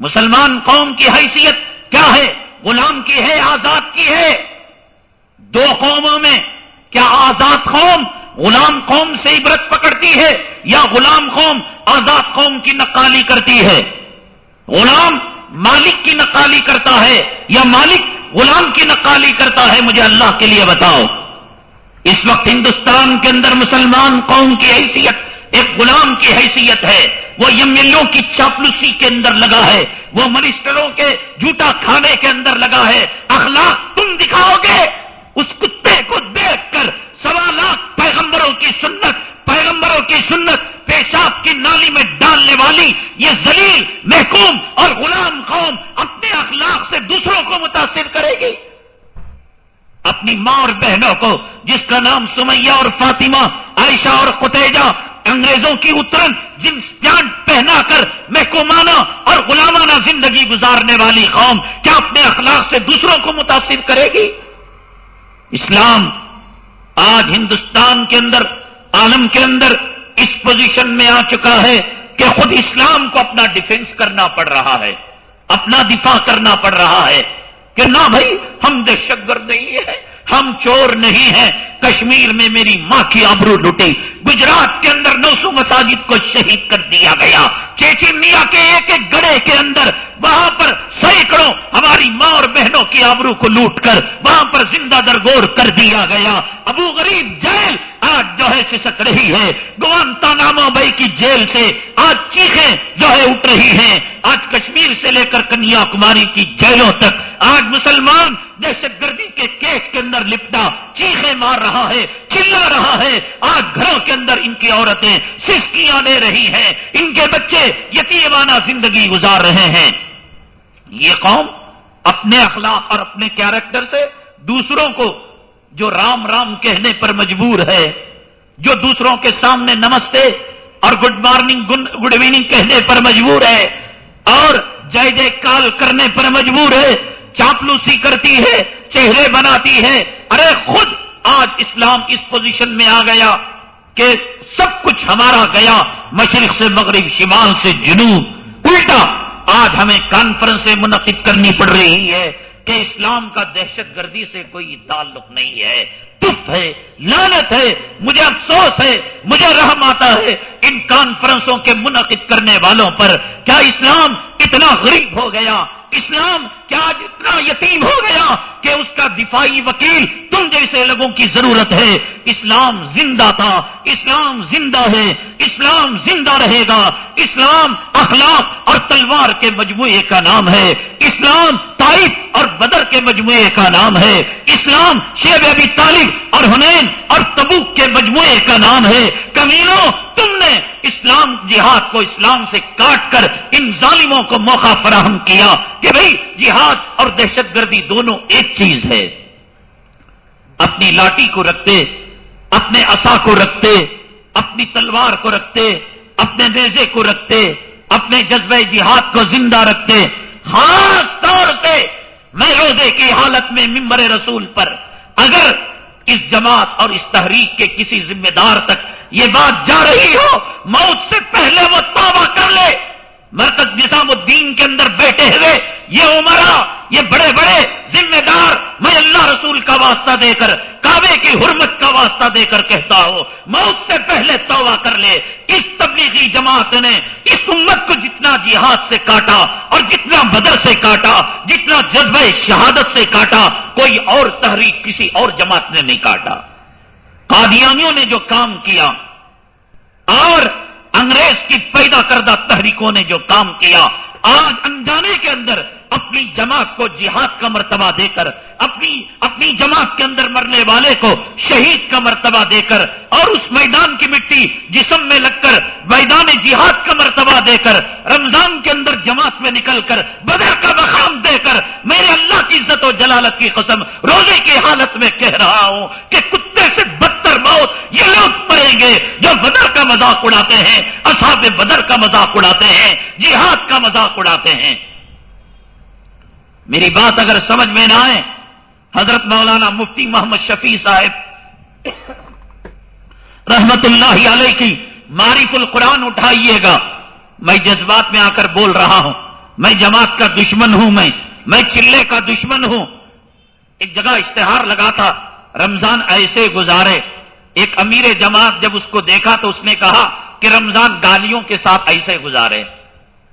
مسلمان قوم کی حیثیت کیا ہے؟ غلام کی ہے، آزاد کی ہے؟ دو قوموں میں کیا آزاد قوم غلام قوم سے عبرت پکڑتی ہے یا غلام قوم آزاد قوم کی نقالی کرتی ہے؟ غلام مالک کی نقالی کرتا ہے یا مالک غلام کی نقالی کرتا ہے، مجھے اللہ کے لیے بتاؤ۔ اس وقت ہندوستان کے اندر مسلمان قوم کی حیثیت، ایک غلام کی حیثیت ہے۔ وہ ایم ایل کی چاپلوسی کے اندر لگا ہے۔ وہ منسٹروں کے جھوٹا کھانے کے اندر لگا ہے۔ اخلاق تم دکھاؤ گے۔ اس کتے کو دیکھ کر سوا لاکھ پیغمبروں کی سنت، پیغمبروں کی سنت پیشاب کی نالی میں ڈالنے والی یہ زلیل محکوم اور غلام قوم اپنے اخلاق سے دوسروں کو متاثر کرے گی۔ اپنی ماں اور بہنوں کو، جس کا نام سمیہ اور فاطمہ، عائشہ اور قتیجہ انگریزوں کی اترن جن پینٹ پہنا کر محکومانہ اور غلامانہ زندگی گزارنے والی قوم کیا اپنے اخلاق سے دوسروں کو متاثر کرے گی؟ اسلام آج ہندوستان کے اندر، عالم کے اندر اس پوزیشن میں آ چکا ہے کہ خود اسلام کو اپنا ڈیفنس کرنا پڑ رہا ہے، اپنا دفاع کرنا پڑ رہا ہے کہ نہ بھائی ہم دہشت گرد نہیں ہے ہم چور نہیں ہیں، کشمیر میں میری ماں کی آبرو لٹی گجرات کے اندر نو سو مساجد کو شہید کر دیا گیا۔ چیچنیا کے ایک ایک گڑے کے اندر وہاں پر سینکڑوں ہماری ماں اور بہنوں کی آبرو کو لوٹ کر وہاں پر زندہ درگور کر دیا گیا۔ ابو غریب جیل آج جو ہے سسک رہی ہے۔ گوانتا نامہ بھائی کی جیل سے آج چیخیں جو ہے اٹھ رہی ہیں۔ آج کشمیر سے لے کر کنیا کماری کی جیلوں تک آج مسلمان دہشت گردی کے کیس کے اندر لپٹا چیخیں مار رہا ہے، چلا رہا ہے۔ آج گھروں کے اندر ان کی عورتیں سسکیاں لے رہی ہیں، ان کے بچے یتیمانہ زندگی گزار رہے ہیں۔ یہ قوم اپنے اخلاق اور اپنے کیریکٹر سے دوسروں کو جو رام رام کہنے پر مجبور ہے، جو دوسروں کے سامنے نمستے اور گڈ مارننگ گڈ ایوننگ کہنے پر مجبور ہے، اور جے جے کال کرنے پر مجبور ہے، چاپلوسی کرتی ہے، چہرے بناتی ہے۔ ارے خود آج اسلام اس پوزیشن میں آ گیا۔ کہ سب کچھ ہمارا گیا، مشرق سے مغرب، شمال سے جنوب۔ الٹا، آج ہمیں کانفرنسیں منعقد کرنی پڑ رہی ہے کہ اسلام کا دہشت گردی سے کوئی تعلق نہیں ہے۔ تف ہے لانت ہے، مجھے افسوس ہے، مجھے رحم آتا ہے ان کانفرنسوں کے منعقد کرنے والوں پر۔ کیا اسلام اتنا غریب ہو گیا؟ اسلام کیا آج اتنا یتیم ہو گیا کہ اس کا دفاعی وکیل تم جیسے لوگوں کی ضرورت ہے، اسلام زندہ تھا، اسلام زندہ ہے، اسلام زندہ رہے گا۔ اسلام اخلاق اور تلوار کے مجموعے کا نام ہے۔ اسلام تائف اور بدر کے مجموعے کا نام ہے۔ اسلام شیب ابی طالب اور حنین اور تبوک کے مجموعے کا نام ہے۔ کمینوں، تم نے اسلام جہاد کو اسلام سے کاٹ کر ان ظالموں کو موقع فراہم کیا کہ بھئی جہاد اور دہشت گردی دونوں ایک چیز ہے۔ اپنی لاٹھی کو رکھتے، اپنے اصا کو رکھتے، اپنی تلوار کو رکھتے، اپنے نیزے کو رکھتے، اپنے جذبہ جہاد کو زندہ رکھتے۔ خاص طور سے میں روزے کی حالت میں ممبر رسول پر، اگر اس جماعت اور اس تحریک کے کسی ذمہ دار تک یہ بات جا رہی ہو، موت سے پہلے وہ توبہ کر لے۔ مرکز نظام الدین کے اندر بیٹھے ہوئے، یہ عمرہ، یہ بڑے بڑے ذمہ دار، میں اللہ رسول کا واسطہ دے کر، کعبے کی حرمت کا واسطہ دے کر کہتا ہوں موت سے پہلے توبہ کر لے اس تبلیغی جماعت نے اس امت کو جتنا جہاد سے کاٹا اور جتنا بدر سے کاٹا، جتنا جذبہ شہادت سے کاٹا، کوئی اور تحریک کسی اور جماعت نے نہیں کاٹا۔ قادیانیوں نے جو کام کیا، اور انگریز کی پیدا کردہ تحریکوں نے جو کام کیا آج انجانے کے اندر اپنی جماعت کو جہاد کا مرتبہ دے کر، اپنی اپنی جماعت کے اندر مرنے والے کو شہید کا مرتبہ دے کر، اور اس میدان کی مٹی جسم میں لگ کر، میدان جہاد کا مرتبہ دے کر، رمضان کے اندر جماعت میں نکل کر، بدر کا مقام دے کر، میرے اللہ کی عزت و جلالت کی قسم روزے کی حالت میں کہہ رہا ہوں کہ کتے سے بدتر موت، یہ لوگ پڑیں گے جو بدر کا مذاق اڑاتے ہیں، اصحاب بدر کا مذاق اڑاتے ہیں، جہاد کا مذاق اڑاتے ہیں۔ میری بات اگر سمجھ میں نہ آئے، حضرت مولانا مفتی محمد شفیع صاحب، رحمت اللہ علیہ کی معریف القرآن اٹھائیے گا۔ میں جذبات میں آ کر بول رہا ہوں۔ میں جماعت کا دشمن ہوں میں۔ میں چلے کا دشمن ہوں۔ ایک جگہ اشتہار لگا تھا، رمضان ایسے گزارے۔ ایک امیر جماعت جب اس کو دیکھا تو اس نے کہا کہ رمضان گالیوں کے ساتھ ایسے گزارے۔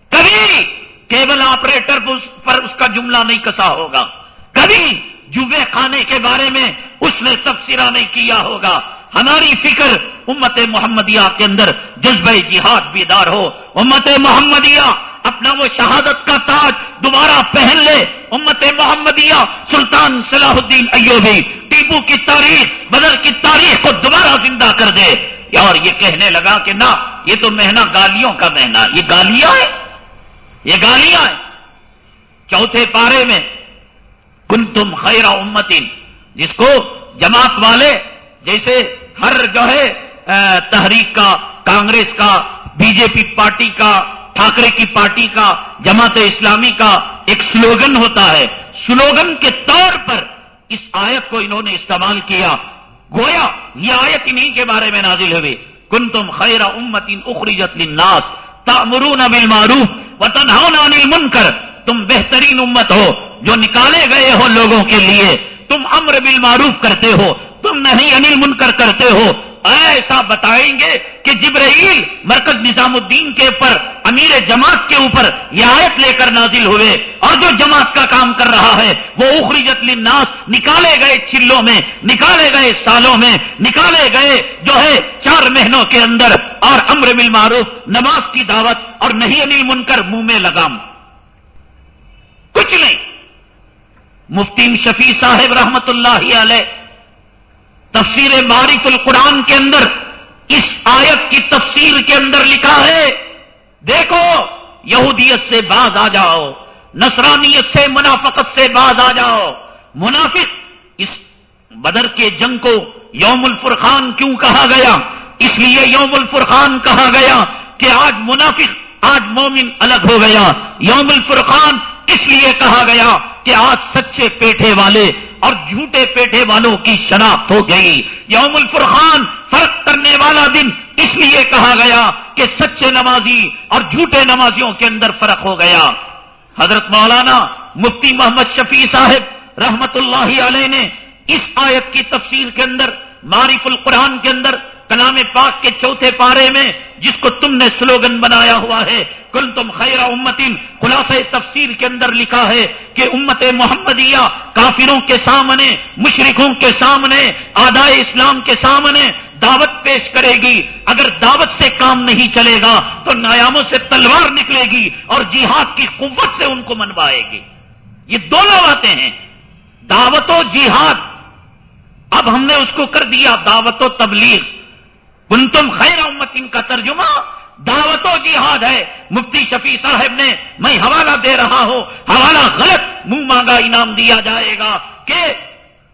کبھی کیبل آپریٹر پر اس کا جملہ نہیں کسا ہوگا۔ کبھی جوے کھانے کے بارے میں اس نے تبصرہ نہیں کیا ہوگا۔ ہماری فکر امت محمدیہ کے اندر جذبہ جہاد بیدار ہو۔ امت محمدیہ اپنا وہ شہادت کا تاج دوبارہ پہن لے۔ امت محمدیہ سلطان صلاح الدین ایوبی ٹیپو کی تاریخ، بدر کی تاریخ کو دوبارہ زندہ کر دے۔ اور یہ کہنے لگا کہ نہ، یہ تو مہینہ گالیوں کا مہینہ یہ گالیاں ہے یہ گالیاں ہیں۔ چوتھے پارے میں کن تم خیر امتین، جس کو جماعت والے جیسے ہر جو ہے تحریک کا، کانگریس کا، بی جے پی پارٹی کا، ٹھاکرے کی پارٹی کا، جماعت اسلامی کا ایک سلوگن ہوتا ہے۔ سلوگن کے طور پر اس آیت کو انہوں نے استعمال کیا۔ گویا یہ آیت انہیں کے بارے میں نازل ہوئی۔ کن تم خیر امتین اخریجت للناس۔ تامرون بالمعروف وطن عن منکر تم بہترین امت ہو، جو نکالے گئے ہو لوگوں کے لیے، تم امر بالمعروف کرتے ہو، تم نہیں انل منکر کرتے ہو ایسا بتائیں گے کہ جبرائیل مرکز نظام الدین کے اوپر، امیر جماعت کے اوپر یہ آیت لے کر نازل ہوئے اور جو جماعت کا کام کر رہا ہے، وہ اخریجت للناس، نکالے گئے چلوں میں، نکالے گئے سالوں میں، نکالے گئے جو ہے چار مہینوں کے اندر اور امر بالمعروف، نماز کی دعوت اور نہیں انل منکر منہ میں لگام۔ کچھ نہیں۔ مفتیم شفیع صاحب رحمت اللہ علیہ تفسیر معرف القرآن کے اندر، اس آیت کی تفسیر کے اندر لکھا ہے، دیکھو، یہودیت سے باز آ جاؤ، نصرانیت سے، منافقت سے باز آ جاؤ۔ منافق، اس بدر کے جنگ کو یوم الفرقان کیوں کہا گیا؟ اس لیے یوم الفرقان کہا گیا کہ آج منافق، آج مومن الگ ہو گیا۔ یوم الفرقان اس لیے کہا گیا کہ آج سچے پیٹے والے اور جھوٹے پیٹے والوں کی شناخت ہو گئی۔ یوم الفرقان، فرق کرنے والا دن اس لیے کہا گیا کہ سچے نمازی اور جھوٹے نمازیوں کے اندر فرق ہو گیا۔ حضرت مولانا مفتی محمد شفیع صاحب رحمت اللہ علیہ نے اس آیت کی تفسیر کے اندر، معرف القرآن کے اندر، کلام پاک کے چوتھے پارے میں جس کو تم نے سلوگن بنایا ہوا ہے کل تم خیر امتن خلاص تفسیر کے اندر لکھا ہے کہ امت محمدیہ کافروں کے سامنے مشرقوں کے سامنے آدائے اسلام کے سامنے دعوت پیش کرے گی۔ اگر دعوت سے کام نہیں چلے گا تو نیاموں سے تلوار نکلے گی اور جہاد کی قوت سے ان کو منوائے گی۔ یہ دونوں باتیں ہیں۔ دعوت و جہاد، اب ہم نے اس کو کر دیا، دعوت و تبلیغ۔ کن تم خیر امتن کا ترجمہ دعوت و جہاد ہے۔ مفتی شفیع صاحب نے میں حوالہ دے رہا ہوں۔ حوالہ غلط منہ مانگا انعام دیا جائے گا کہ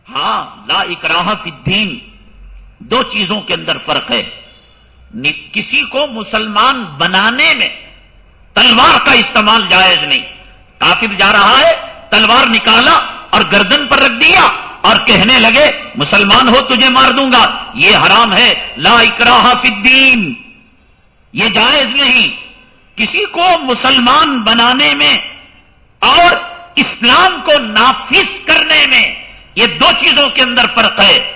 ہاں لا اکراہ فی الدین۔ دو چیزوں کے اندر فرق ہے۔ کسی کو مسلمان بنانے میں تلوار کا استعمال جائز نہیں۔ کافر جا رہا ہے، تلوار نکالا اور گردن پر رکھ دیا۔ اور کہنے لگے، مسلمان ہو تجھے مار دوں گا. یہ حرام ہے. لا اکراہ فی الدین. یہ جائز نہیں. کسی کو مسلمان بنانے میں اور اسلام کو نافذ کرنے میں یہ دو چیزوں کے اندر فرق ہے.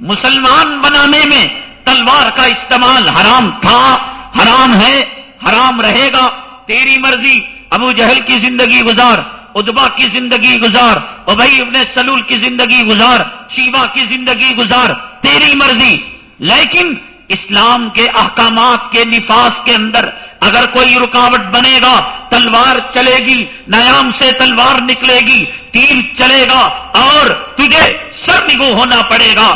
مسلمان بنانے میں تلوار کا استعمال حرام تھا. حرام ہے. حرام رہے گا. تیری مرضی. ابو جہل کی زندگی گزار. ادبا کی زندگی گزار، ابئی ابن سلول کی زندگی گزار شیوا کی زندگی گزار، تیری مرضی۔ لیکن اسلام کے احکامات کے نفاذ کے اندر اگر کوئی رکاوٹ بنے گا، تلوار چلے گی، نیام سے تلوار نکلے گی تیر چلے گا اور تجھے سر نگو ہونا پڑے گا۔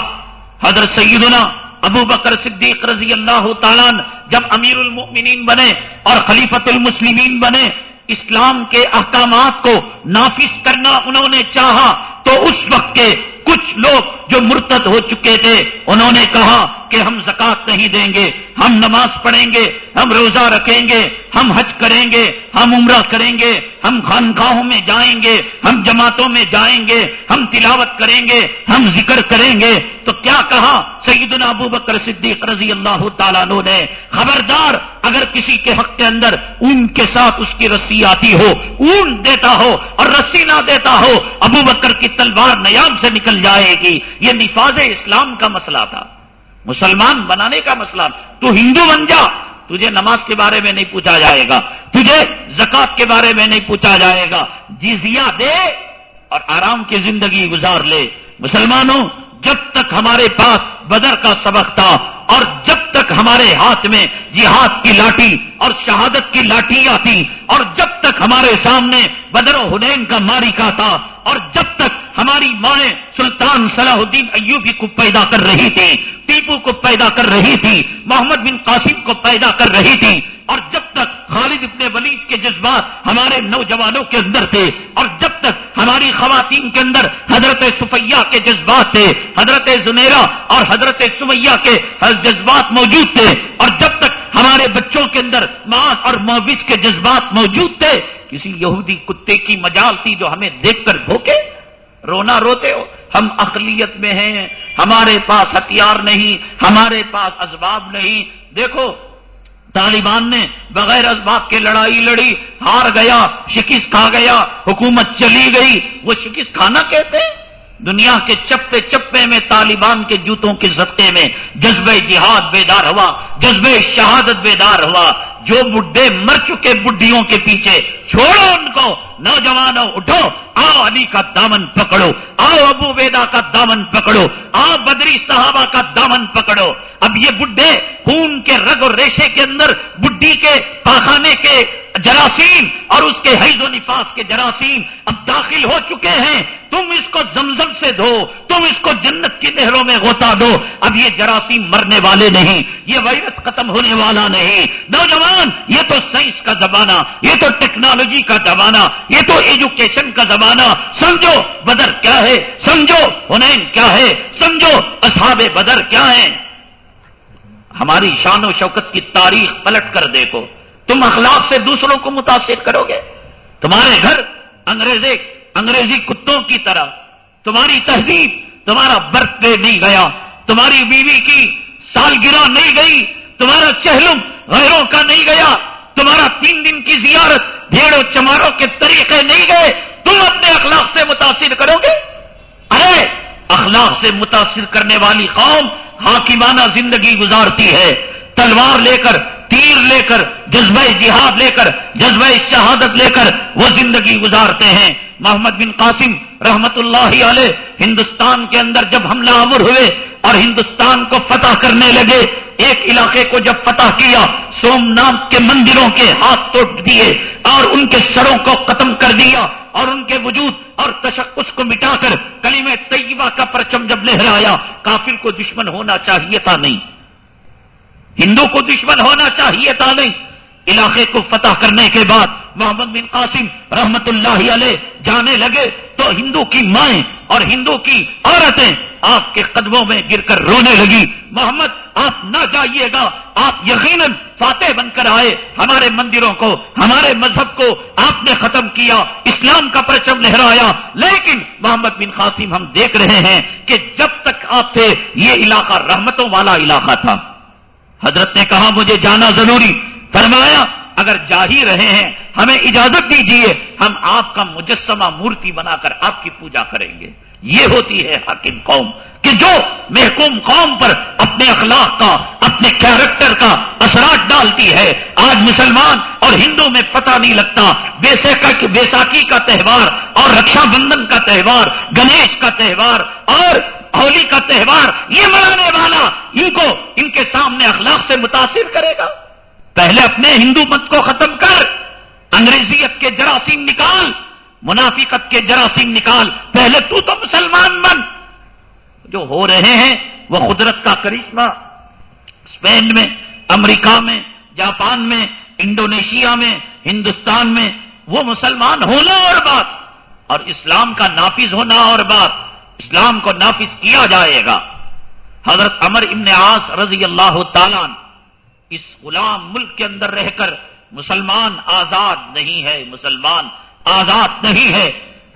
حضرت سیدنا ابو بکر صدیق رضی اللہ تعالیٰ جب امیر المؤمنین بنے اور خلیفت المسلمین بنے اسلام کے احکامات کو نافذ کرنا انہوں نے چاہا تو اس وقت کے کچھ لوگ جو مرتد ہو چکے تھے، انہوں نے کہا کہ ہم زکات نہیں دیں گے، ہم نماز پڑھیں گے، ہم روزہ رکھیں گے، ہم حج کریں گے، ہم عمرہ کریں گے۔ ہم خانقاہوں میں جائیں گے، ہم جماعتوں میں جائیں گے، ہم تلاوت کریں گے، ہم ذکر کریں گے۔ تو کیا کہا سیدنا ابو بکر صدیق رضی اللہ تعالیٰ نے؟ خبردار، اگر کسی کے حق کے اندر اون کے ساتھ اس کی رسی آتی ہو، اون دیتا ہو اور رسی نہ دیتا ہو، ابو بکر کی تلوار نیام سے نکل جائے گی۔ یہ نفاذ اسلام کا مسئلہ تھا۔ مسلمان بنانے کا مسئلہ تو ہندو بن جا۔ تجھے نماز کے بارے میں نہیں پوچھا جائے گا، تجھے زکات کے بارے میں نہیں پوچھا جائے گا۔ جزیا دے اور آرام کی زندگی گزار لے۔ مسلمانوں، جب تک ہمارے پاس بدر کا سبق تھا اور جب تک ہمارے ہاتھ میں جہاد کی لاٹھی اور شہادت کی لاٹھی آتی اور جب تک ہمارے سامنے بدر و حدین کا ماری کا تھا اور جب تک ہماری مائیں سلطان صلاح الدین ایوبی کو پیدا کر رہی تھی ٹیپو کو پیدا کر رہی تھی، محمد بن قاسم کو پیدا کر رہی تھی، اور جب تک خالد ابن ولید کے جذبات ہمارے نوجوانوں کے اندر تھے، اور جب تک ہماری خواتین کے اندر حضرت سفیہ کے جذبات تھے، حضرت زنیرا اور حضرت سمیہ کے جذبات موجود تھے، اور جب تک ہمارے بچوں کے اندر ماں اور موبس کے جذبات موجود تھے، کسی یہودی کتے کی مجال تھی جو ہمیں دیکھ کر بھوکے؟ رونا روتے ہو؟ ہم اقلیت میں ہیں، ہمارے پاس ہتھیار نہیں، ہمارے پاس اسباب نہیں۔ دیکھو، طالبان نے بغیر اسباب کے لڑائی لڑی، ہار گیا، شکست کھا گیا، حکومت چلی گئی۔ وہ شکست کھانا کہتے ہیں؟ دنیا کے چپے چپے میں، طالبان کے جوتوں کے صدقے میں۔ جذبہ جہاد بیدار ہوا، جذبہ شہادت بیدار ہوا۔ جو بڈھے مر چکے بڈھیوں کے پیچھے، چھوڑو ان کو، نوجوانوں، اٹھو۔ آؤ علی کا دامن پکڑو آؤ ابو ویدا کا دامن پکڑو آؤ بدری صحابہ کا دامن پکڑو۔ اب یہ بڈھے خون کے رگ اور ریشے کے اندر، بڈھی کے پاخانے کے جراثیم اور اس کے حیض و نفاس کے جراثیم اب داخل ہو چکے ہیں۔ تم اس کو زمزم سے دھو، تم اس کو جنت کی نہروں میں غوطہ دو۔ اب یہ جراثیم مرنے والے نہیں، یہ وائرس ختم ہونے والا نہیں۔ نوجوان، یہ تو سائنس کا زمانہ، یہ تو ٹیکنالوجی کا زمانہ، یہ تو ایجوکیشن کا زمانہ۔ سمجھو بدر کیا ہے؟ سمجھو ہنین کیا ہے؟ سمجھو اصحاب بدر کیا ہے ہماری شان و شوکت کی تاریخ پلٹ کر دیکھو۔ تم اخلاق سے دوسروں کو متاثر کرو گے۔ تمہارے گھر انگریزی انگریزی کتوں کی طرح۔ تمہاری تہذیب تمہارا برتھ ڈے نہیں گیا۔ تمہاری بیوی کی سالگرہ نہیں گئی۔ تمہارا چہلم غیروں کا نہیں گیا۔ تمہارا تین دن کی زیارت بھیڑوں چماروں کے طریقے نہیں گئے۔ تم اپنے اخلاق سے متاثر کرو گے؟ ارے، اخلاق سے متاثر کرنے والی قوم حاکمانہ زندگی گزارتی ہے۔ تلوار لے کر، تیر لے کر، جذبہ جہاد لے کر، جذبہ شہادت لے کر وہ زندگی گزارتے ہیں۔ محمد بن قاسم رحمت اللہ علیہ ہندوستان کے اندر جب حملہ آور ہوئے اور ہندوستان کو فتح کرنے لگے۔ ایک علاقے کو جب فتح کیا، سوم ناتھ کے مندروں کے ہاتھ توڑ دیے اور ان کے سروں کو ختم کر دیا اور ان کے وجود اور تشخص کو مٹا کر کلیم طیبہ کا پرچم جب لہرایا، کافر کو دشمن ہونا چاہیے تھا نہیں۔ ہندو کو دشمن ہونا چاہیے تھا نہیں۔ علاقے کو فتح کرنے کے بعد محمد بن قاسم رحمت اللہ علیہ جانے لگے تو ہندو کی مائیں اور ہندو کی عورتیں آپ کے قدموں میں گر کر رونے لگی۔ محمد، آپ نہ جائیے گا۔ آپ یقیناً فاتح بن کر آئے۔ ہمارے مندروں کو، ہمارے مذہب کو آپ نے ختم کیا۔ اسلام کا پرچم لہرایا۔ لیکن محمد بن قاسم، ہم دیکھ رہے ہیں کہ جب تک آپ تھے، یہ علاقہ رحمتوں والا علاقہ تھا۔ حضرت نے کہا، مجھے جانا ضروری۔ فرمایا، اگر جا ہی رہے ہیں، ہمیں اجازت دیجیے ہم آپ کا مجسمہ مورتی بنا کر آپ کی پوجا کریں گے۔ یہ ہوتی ہے حاکم قوم کہ جو محکوم قوم پر اپنے اخلاق کا، اپنے کیریکٹر کا اثرات ڈالتی ہے۔ آج مسلمان اور ہندو میں پتہ نہیں لگتا بیساکھی کا تہوار اور رکشا بندھن کا تہوار، گنیش کا تہوار اور ہولی کا تہوار، یہ منانے والا ان کو ان کے سامنے اخلاق سے متاثر کرے گا۔ پہلے اپنے ہندو مت کو ختم کر، انگریزیت کے جراثیم نکال منافقت کے جراثیم نکال، پہلے تو تو مسلمان بن۔ جو ہو رہے ہیں، وہ قدرت کا کرشمہ اسپین میں، امریکہ میں، جاپان میں، انڈونیشیا میں، ہندوستان میں، وہ مسلمان ہونا اور بات۔ اور اسلام کا نافذ ہونا اور بات۔ اسلام کو نافذ کیا جائے گا۔ حضرت امر ابن عاص رضی اللہ تعالیٰ اس غلام ملک کے اندر رہ کر مسلمان آزاد نہیں ہے، مسلمان آزاد نہیں ہے۔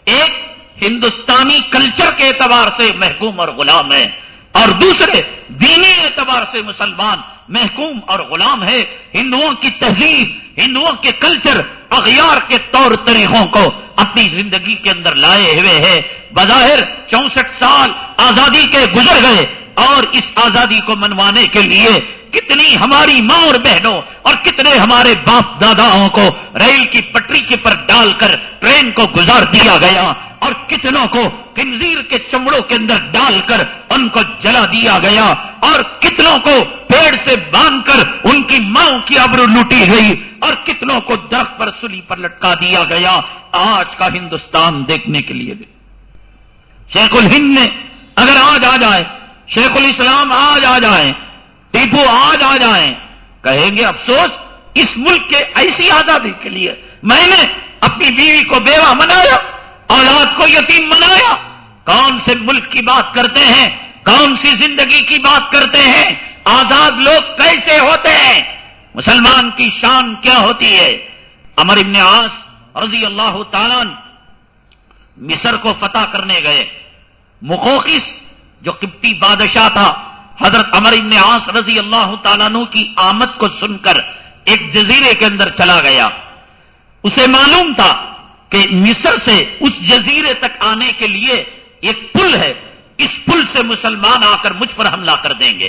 ایک ہندوستانی کلچر کے اعتبار سے محکوم اور غلام ہے۔ اور دوسرے دینی اعتبار سے مسلمان محکوم اور غلام ہے۔ ہندوؤں کی تہذیب، ہندوؤں کے کلچر اغیار کے طور طریقوں کو اپنی زندگی کے اندر لائے ہوئے ہیں۔ بظاہر چونسٹھ سال آزادی کے گزر گئے اور اس آزادی کو منوانے کے لیے کتنی ہماری ماں اور بہنوں اور کتنے ہمارے باپ داداؤں کو ریل کی پٹری کے پر ڈال کر ٹرین کو گزار دیا گیا اور کتنوں کو کنزیر کے چمڑوں کے اندر ڈال کر ان کو جلا دیا گیا اور کتنوں کو پیڑ سے باندھ کر ان کی ماں کی ابرو لوٹی گئی اور کتنوں کو درخت پر سلی پر لٹکا دیا گیا آج کا ہندوستان دیکھنے کے لیے بھی۔ شیخ الہند نے اگر آج آ جائے، شیخ الاسلام آج آ جائیں ٹیپو آج آ جائیں۔ کہیں گے، افسوس، اس ملک کے ایسی آزادی کے لیے۔ میں نے اپنی بیوی کو بیوہ منایا، اولاد کو یتیم منایا۔ کون سے ملک کی بات کرتے ہیں؟ کون سی زندگی کی بات کرتے ہیں؟ آزاد لوگ کیسے ہوتے ہیں؟ مسلمان کی شان کیا ہوتی ہے؟ امر ابن آس رضی اللہ تعالی مصر کو فتح کرنے گئے۔ مخوقس جو قبطی بادشاہ تھا حضرت امر ابن عاص رضی اللہ تعالیٰ کی آمد کو سن کر ایک جزیرے کے اندر چلا گیا۔ اسے معلوم تھا کہ مصر سے اس جزیرے تک آنے کے لیے ایک پل ہے۔ اس پل سے مسلمان آ کر مجھ پر حملہ کر دیں گے۔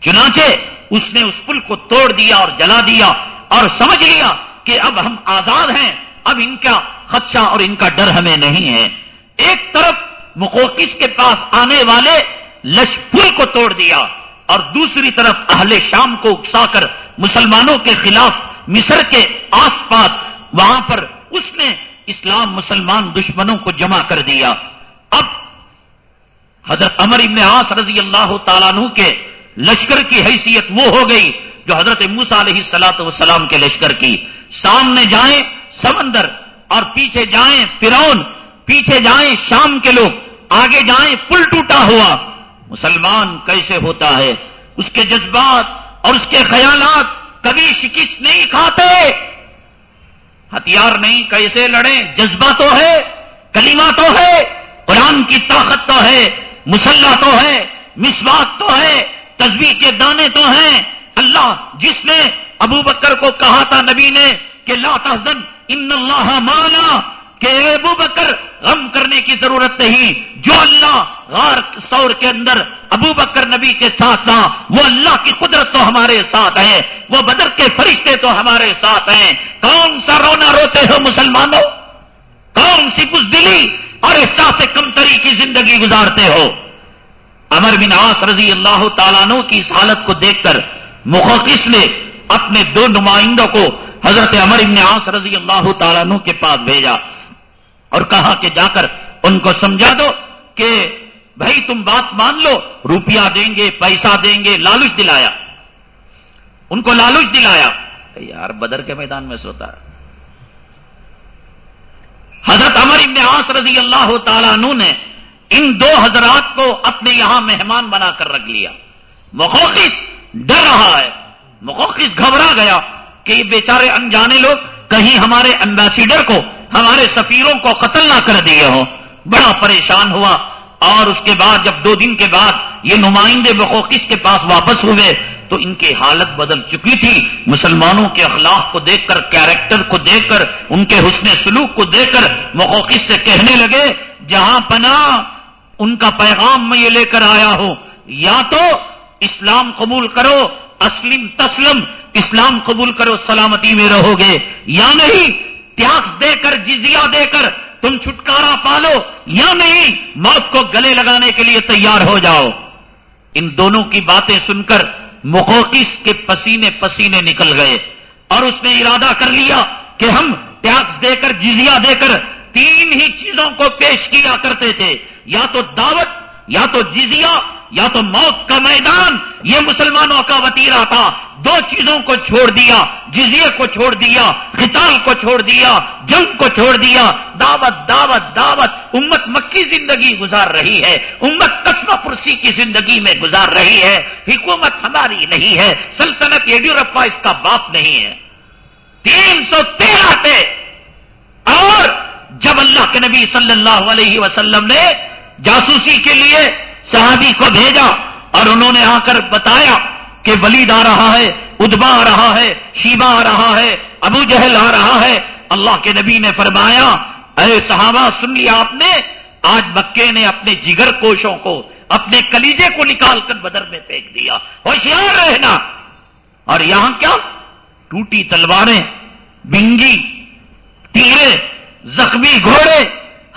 چنانچہ اس نے اس پل کو توڑ دیا اور جلا دیا اور سمجھ لیا کہ اب ہم آزاد ہیں۔ اب ان کا خدشہ اور ان کا ڈر ہمیں نہیں ہے۔ ایک طرف مقوقس کے پاس آنے والے لشپل کو توڑ دیا اور دوسری طرف اہل شام کو اکسا کر مسلمانوں کے خلاف مصر کے آس پاس وہاں پر اس نے اسلام مسلمان دشمنوں کو جمع کر دیا۔ اب حضرت امر ابن عاص رضی اللہ تعالیٰ عنہ کے لشکر کی حیثیت وہ ہو گئی جو حضرت موسا علیہ سلاۃ وسلام کے لشکر کی۔ سامنے جائیں سمندر اور پیچھے جائیں فرون پیچھے جائیں شام کے لوگ، آگے جائیں پل ٹوٹا ہوا۔ مسلمان کیسے ہوتا ہے؟ اس کے جذبات اور اس کے خیالات کبھی شکست نہیں کھاتے۔ ہتھیار نہیں کیسے لڑیں؟ جذبہ تو ہے کلیمہ تو ہے، قرآن کی طاقت تو ہے، مسلح تو ہے، مسواک تو ہے تصویر کے دانے تو ہیں۔ اللہ جس نے ابو بکر کو کہا تھا نبی نے کہ لا تحزن، ان اللہ مانا کہ ابو بکر غم کرنے کی ضرورت نہیں، جو اللہ غار سور کے اندر ابو بکر نبی کے ساتھ تھا، وہ اللہ کی قدرت تو ہمارے ساتھ ہے وہ بدر کے فرشتے تو ہمارے ساتھ ہیں۔ کون سا رونا روتے ہو مسلمانوں؟ کون سی بزدلی اور احساس کمتری کی زندگی گزارتے ہو؟ امر بن آس رضی اللہ تعالیٰ کی اس حالت کو دیکھ کر مخوقس نے اپنے دو نمائندوں کو حضرت امر بن آس رضی اللہ تعالیٰ کے پاس بھیجا۔ اور کہا کہ جا کر ان کو سمجھا دو کہ بھائی تم بات مان لو، روپیہ دیں گے، پیسہ دیں گے، لالچ دلایا۔ ان کو لالچ دلایا۔ یار، بدر کے میدان میں سوتا۔ ہے حضرت عمر ابن عاص رضی اللہ تعالیٰ عنہ نے ان دو حضرات کو اپنے یہاں مہمان بنا کر رکھ لیا۔ مخوخص ڈر رہا ہے۔ مخوخص گھبرا گیا کہ یہ بیچارے انجانے لوگ کہیں ہمارے امبیسیڈر کو ہمارے سفیروں کو قتل نہ کر دیے ہو بڑا پریشان ہوا۔ اور اس کے بعد جب دو دن کے بعد یہ نمائندے مخوخص کے پاس واپس ہوئے تو ان کی حالت بدل چکی تھی۔ مسلمانوں کے اخلاق کو دیکھ کر، کیریکٹر کو دیکھ کر، ان کے حسن سلوک کو دیکھ کر مخوقص سے کہنے لگے، جہاں پنا ان کا پیغام میں یہ لے کر آیا ہوں یا تو اسلام قبول کرو، اسلم تسلم، اسلام قبول کرو، سلامتی میں رہو گے۔ یا نہیں ٹیکس دے کر جزیا دے کر تم چھٹکارا پالو، یا نہیں، موت کو گلے لگانے کے لیے تیار ہو جاؤ۔ ان دونوں کی باتیں سن کر مخوقس کے پسینے پسینے نکل گئے اور اس نے ارادہ کر لیا کہ ہم ٹیکس دے کر جزیا دے کر تین ہی چیزوں کو پیش کیا کرتے تھے۔ یا تو دعوت، یا تو جزیا یا تو موت کا میدان، یہ مسلمانوں کا وطیرہ تھا۔ دو چیزوں کو چھوڑ دیا، جزیے کو چھوڑ دیا، قتال کو چھوڑ دیا، جنگ کو چھوڑ دیا۔ دعوت دعوت دعوت۔ امت مکی زندگی گزار رہی ہے۔ امت قسم پرسی کی زندگی میں گزار رہی ہے۔ حکومت ہماری نہیں ہے۔ سلطنت یڈیورپا اس کا باپ نہیں ہے۔ تین سو تیرہ تھے۔ اور جب اللہ کے نبی صلی اللہ علیہ وسلم نے جاسوسی کے لیے صحابی کو بھیجا اور انہوں نے آ کر بتایا کہ ولید آ رہا ہے، ادبا آ رہا ہے شیبا آ رہا ہے، ابو جہل آ رہا ہے۔ اللہ کے نبی نے فرمایا، اے صحابہ، سن لیا آپ نے؟ آج مکے نے اپنے جگر کوشوں کو، اپنے کلیجے کو نکال کر بدر میں پھینک دیا۔ ہوشیار رہنا۔ اور یہاں کیا؟ ٹوٹی تلواریں، بنگی، تیرے، زخمی گھوڑے،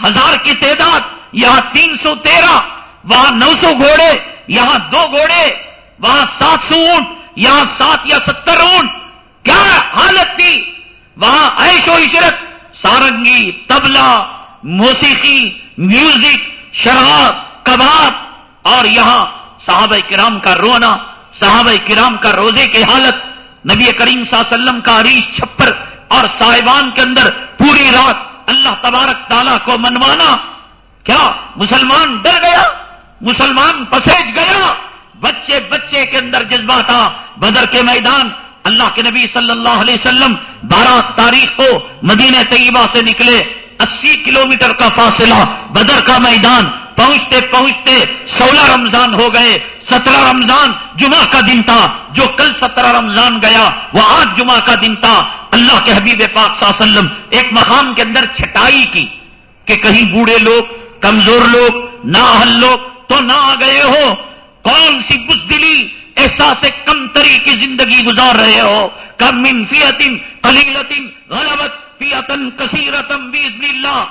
ہزار کی تعداد، یہاں تین سو تیرہ۔ وہاں نو سو گھوڑے، یہاں دو گھوڑے، وہاں سات سو اونٹ، یہاں سات یا ستر اونٹ۔ کیا حالت تھی؟ وہاں عیش و عشرت، سارنگی تبلا موسیقی، میوزک، شراب، کباب۔ اور یہاں صحابہ کرام کا رونا، صحابہ کرام کا روزے کی حالت۔ نبی کریم صلی اللہ علیہ وسلم کا عریش چھپر اور صاحبان کے اندر پوری رات اللہ تبارک تعالیٰ کو منوانا۔ کیا مسلمان ڈر مسلمان پسیج گیا، بچے بچے کے اندر جذبہ تھا۔ بدر کے میدان، اللہ کے نبی صلی اللہ علیہ وسلم بارہ تاریخ کو مدینہ طیبہ سے نکلے۔ اسی کلومیٹر کا فاصلہ، بدر کا میدان۔ پہنچتے پہنچتے سولہ رمضان ہو گئے۔ سترہ رمضان جمعہ کا دن تھا۔ جو کل سترہ رمضان گیا، وہ آج جمعہ کا دن تھا۔ اللہ کے حبیب پاک صلی اللہ علیہ وسلم ایک مقام کے اندر چھٹائی کی کہ کہیں بوڑھے لوگ، کمزور لوگ نہ لوگ تو نہ آ گئے ہو۔ کون سی بزدلی احساس کم تری کی زندگی گزار رہے ہو؟ کم من فیتن کلیلتن غلبت، فیتن کثیرتم بیزن اللہ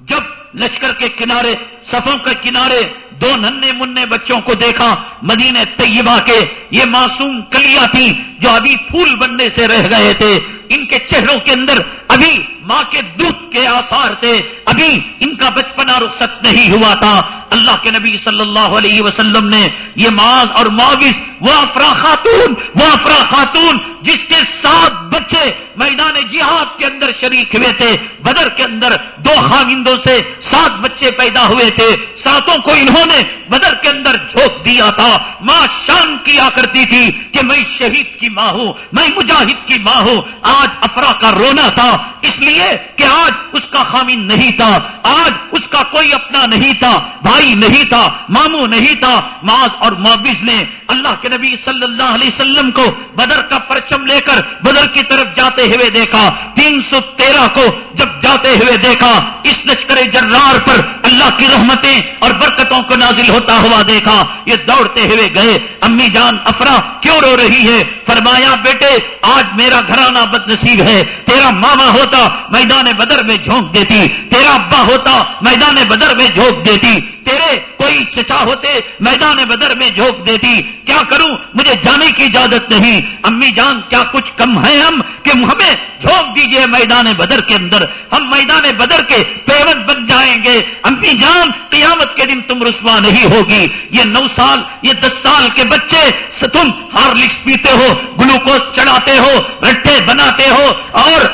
جب لشکر کے کنارے، صفوں کے کنارے دو ننے مننے بچوں کو دیکھا، مدینہ طیبہ کے، یہ معصوم کلیاں تھیں جو ابھی پھول بننے سے رہ گئے تھے۔ ان کے چہروں کے اندر ابھی ماں کے دودھ کے آثار تھے، ابھی ان کا بچپنا رخصت نہیں ہوا تھا۔ اللہ کے نبی صلی اللہ علیہ وسلم نے یہ ماض اور معاوض وہ افرا خاتون، وہ افرا خاتون جس کے سات بچے میدان جہاد کے اندر شریک ہوئے تھے، بدر کے اندر دو خامندوں سے سات بچے پیدا ہوئے تھے۔ ساتوں کو انہوں نے بدر کے اندر جھوک دیا تھا۔ ماں شان کیا کرتی تھی کہ میں شہید کی ماں ہوں، میں مجاہد کی ماں ہوں۔ آج افرا کا رونا تھا اس لیے کہ آج اس کا خامن نہیں تھا، آج اس کا کوئی اپنا نہیں تھا، بھائی نہیں تھا، ماموں نہیں تھا۔ ماض اور معاوض نے اللہ کے نبی صلی اللہ علیہ وسلم کو بدر کا پرچم لے کر بدر کی طرف جاتے ہوئے دیکھا۔ تین سو تیرہ کو جب جاتے ہوئے دیکھا، اس لشکر جرار پر اللہ کی رحمتیں اور برکتوں کو نازل ہوتا ہوا دیکھا۔ یہ دوڑتے ہوئے گئے۔ امی جان افرا، کیوں رو رہی ہے؟ فرمایا، بیٹے، آج میرا گھرانہ بد نصیب ہے، تیرا ماما ہوتا، میدان بدر میں جھونک دیتی۔ تیرا ابا ہوتا، میدان بدر میں جھونک دیتی۔ تیرے کوئی چچا ہوتے، میدان بدر میں جھونک دیتی۔ کیا کروں؟ مجھے جانے کی اجازت نہیں۔ امی جان، کیا کچھ کم ہے ہم؟ کہ ہمیں جھونک دیجیے میدان بدر کے اندر۔ ہم میدان بدر کے پیون بن جائیں گے۔ امی جان، قیامت کے دن تم رسوا نہیں ہوگی۔ یہ نو سال، یہ دس سال کے بچے تم ہارلکس پیتے ہو، گلوکوز چڑھاتے ہو رٹھے بناتے ہو اور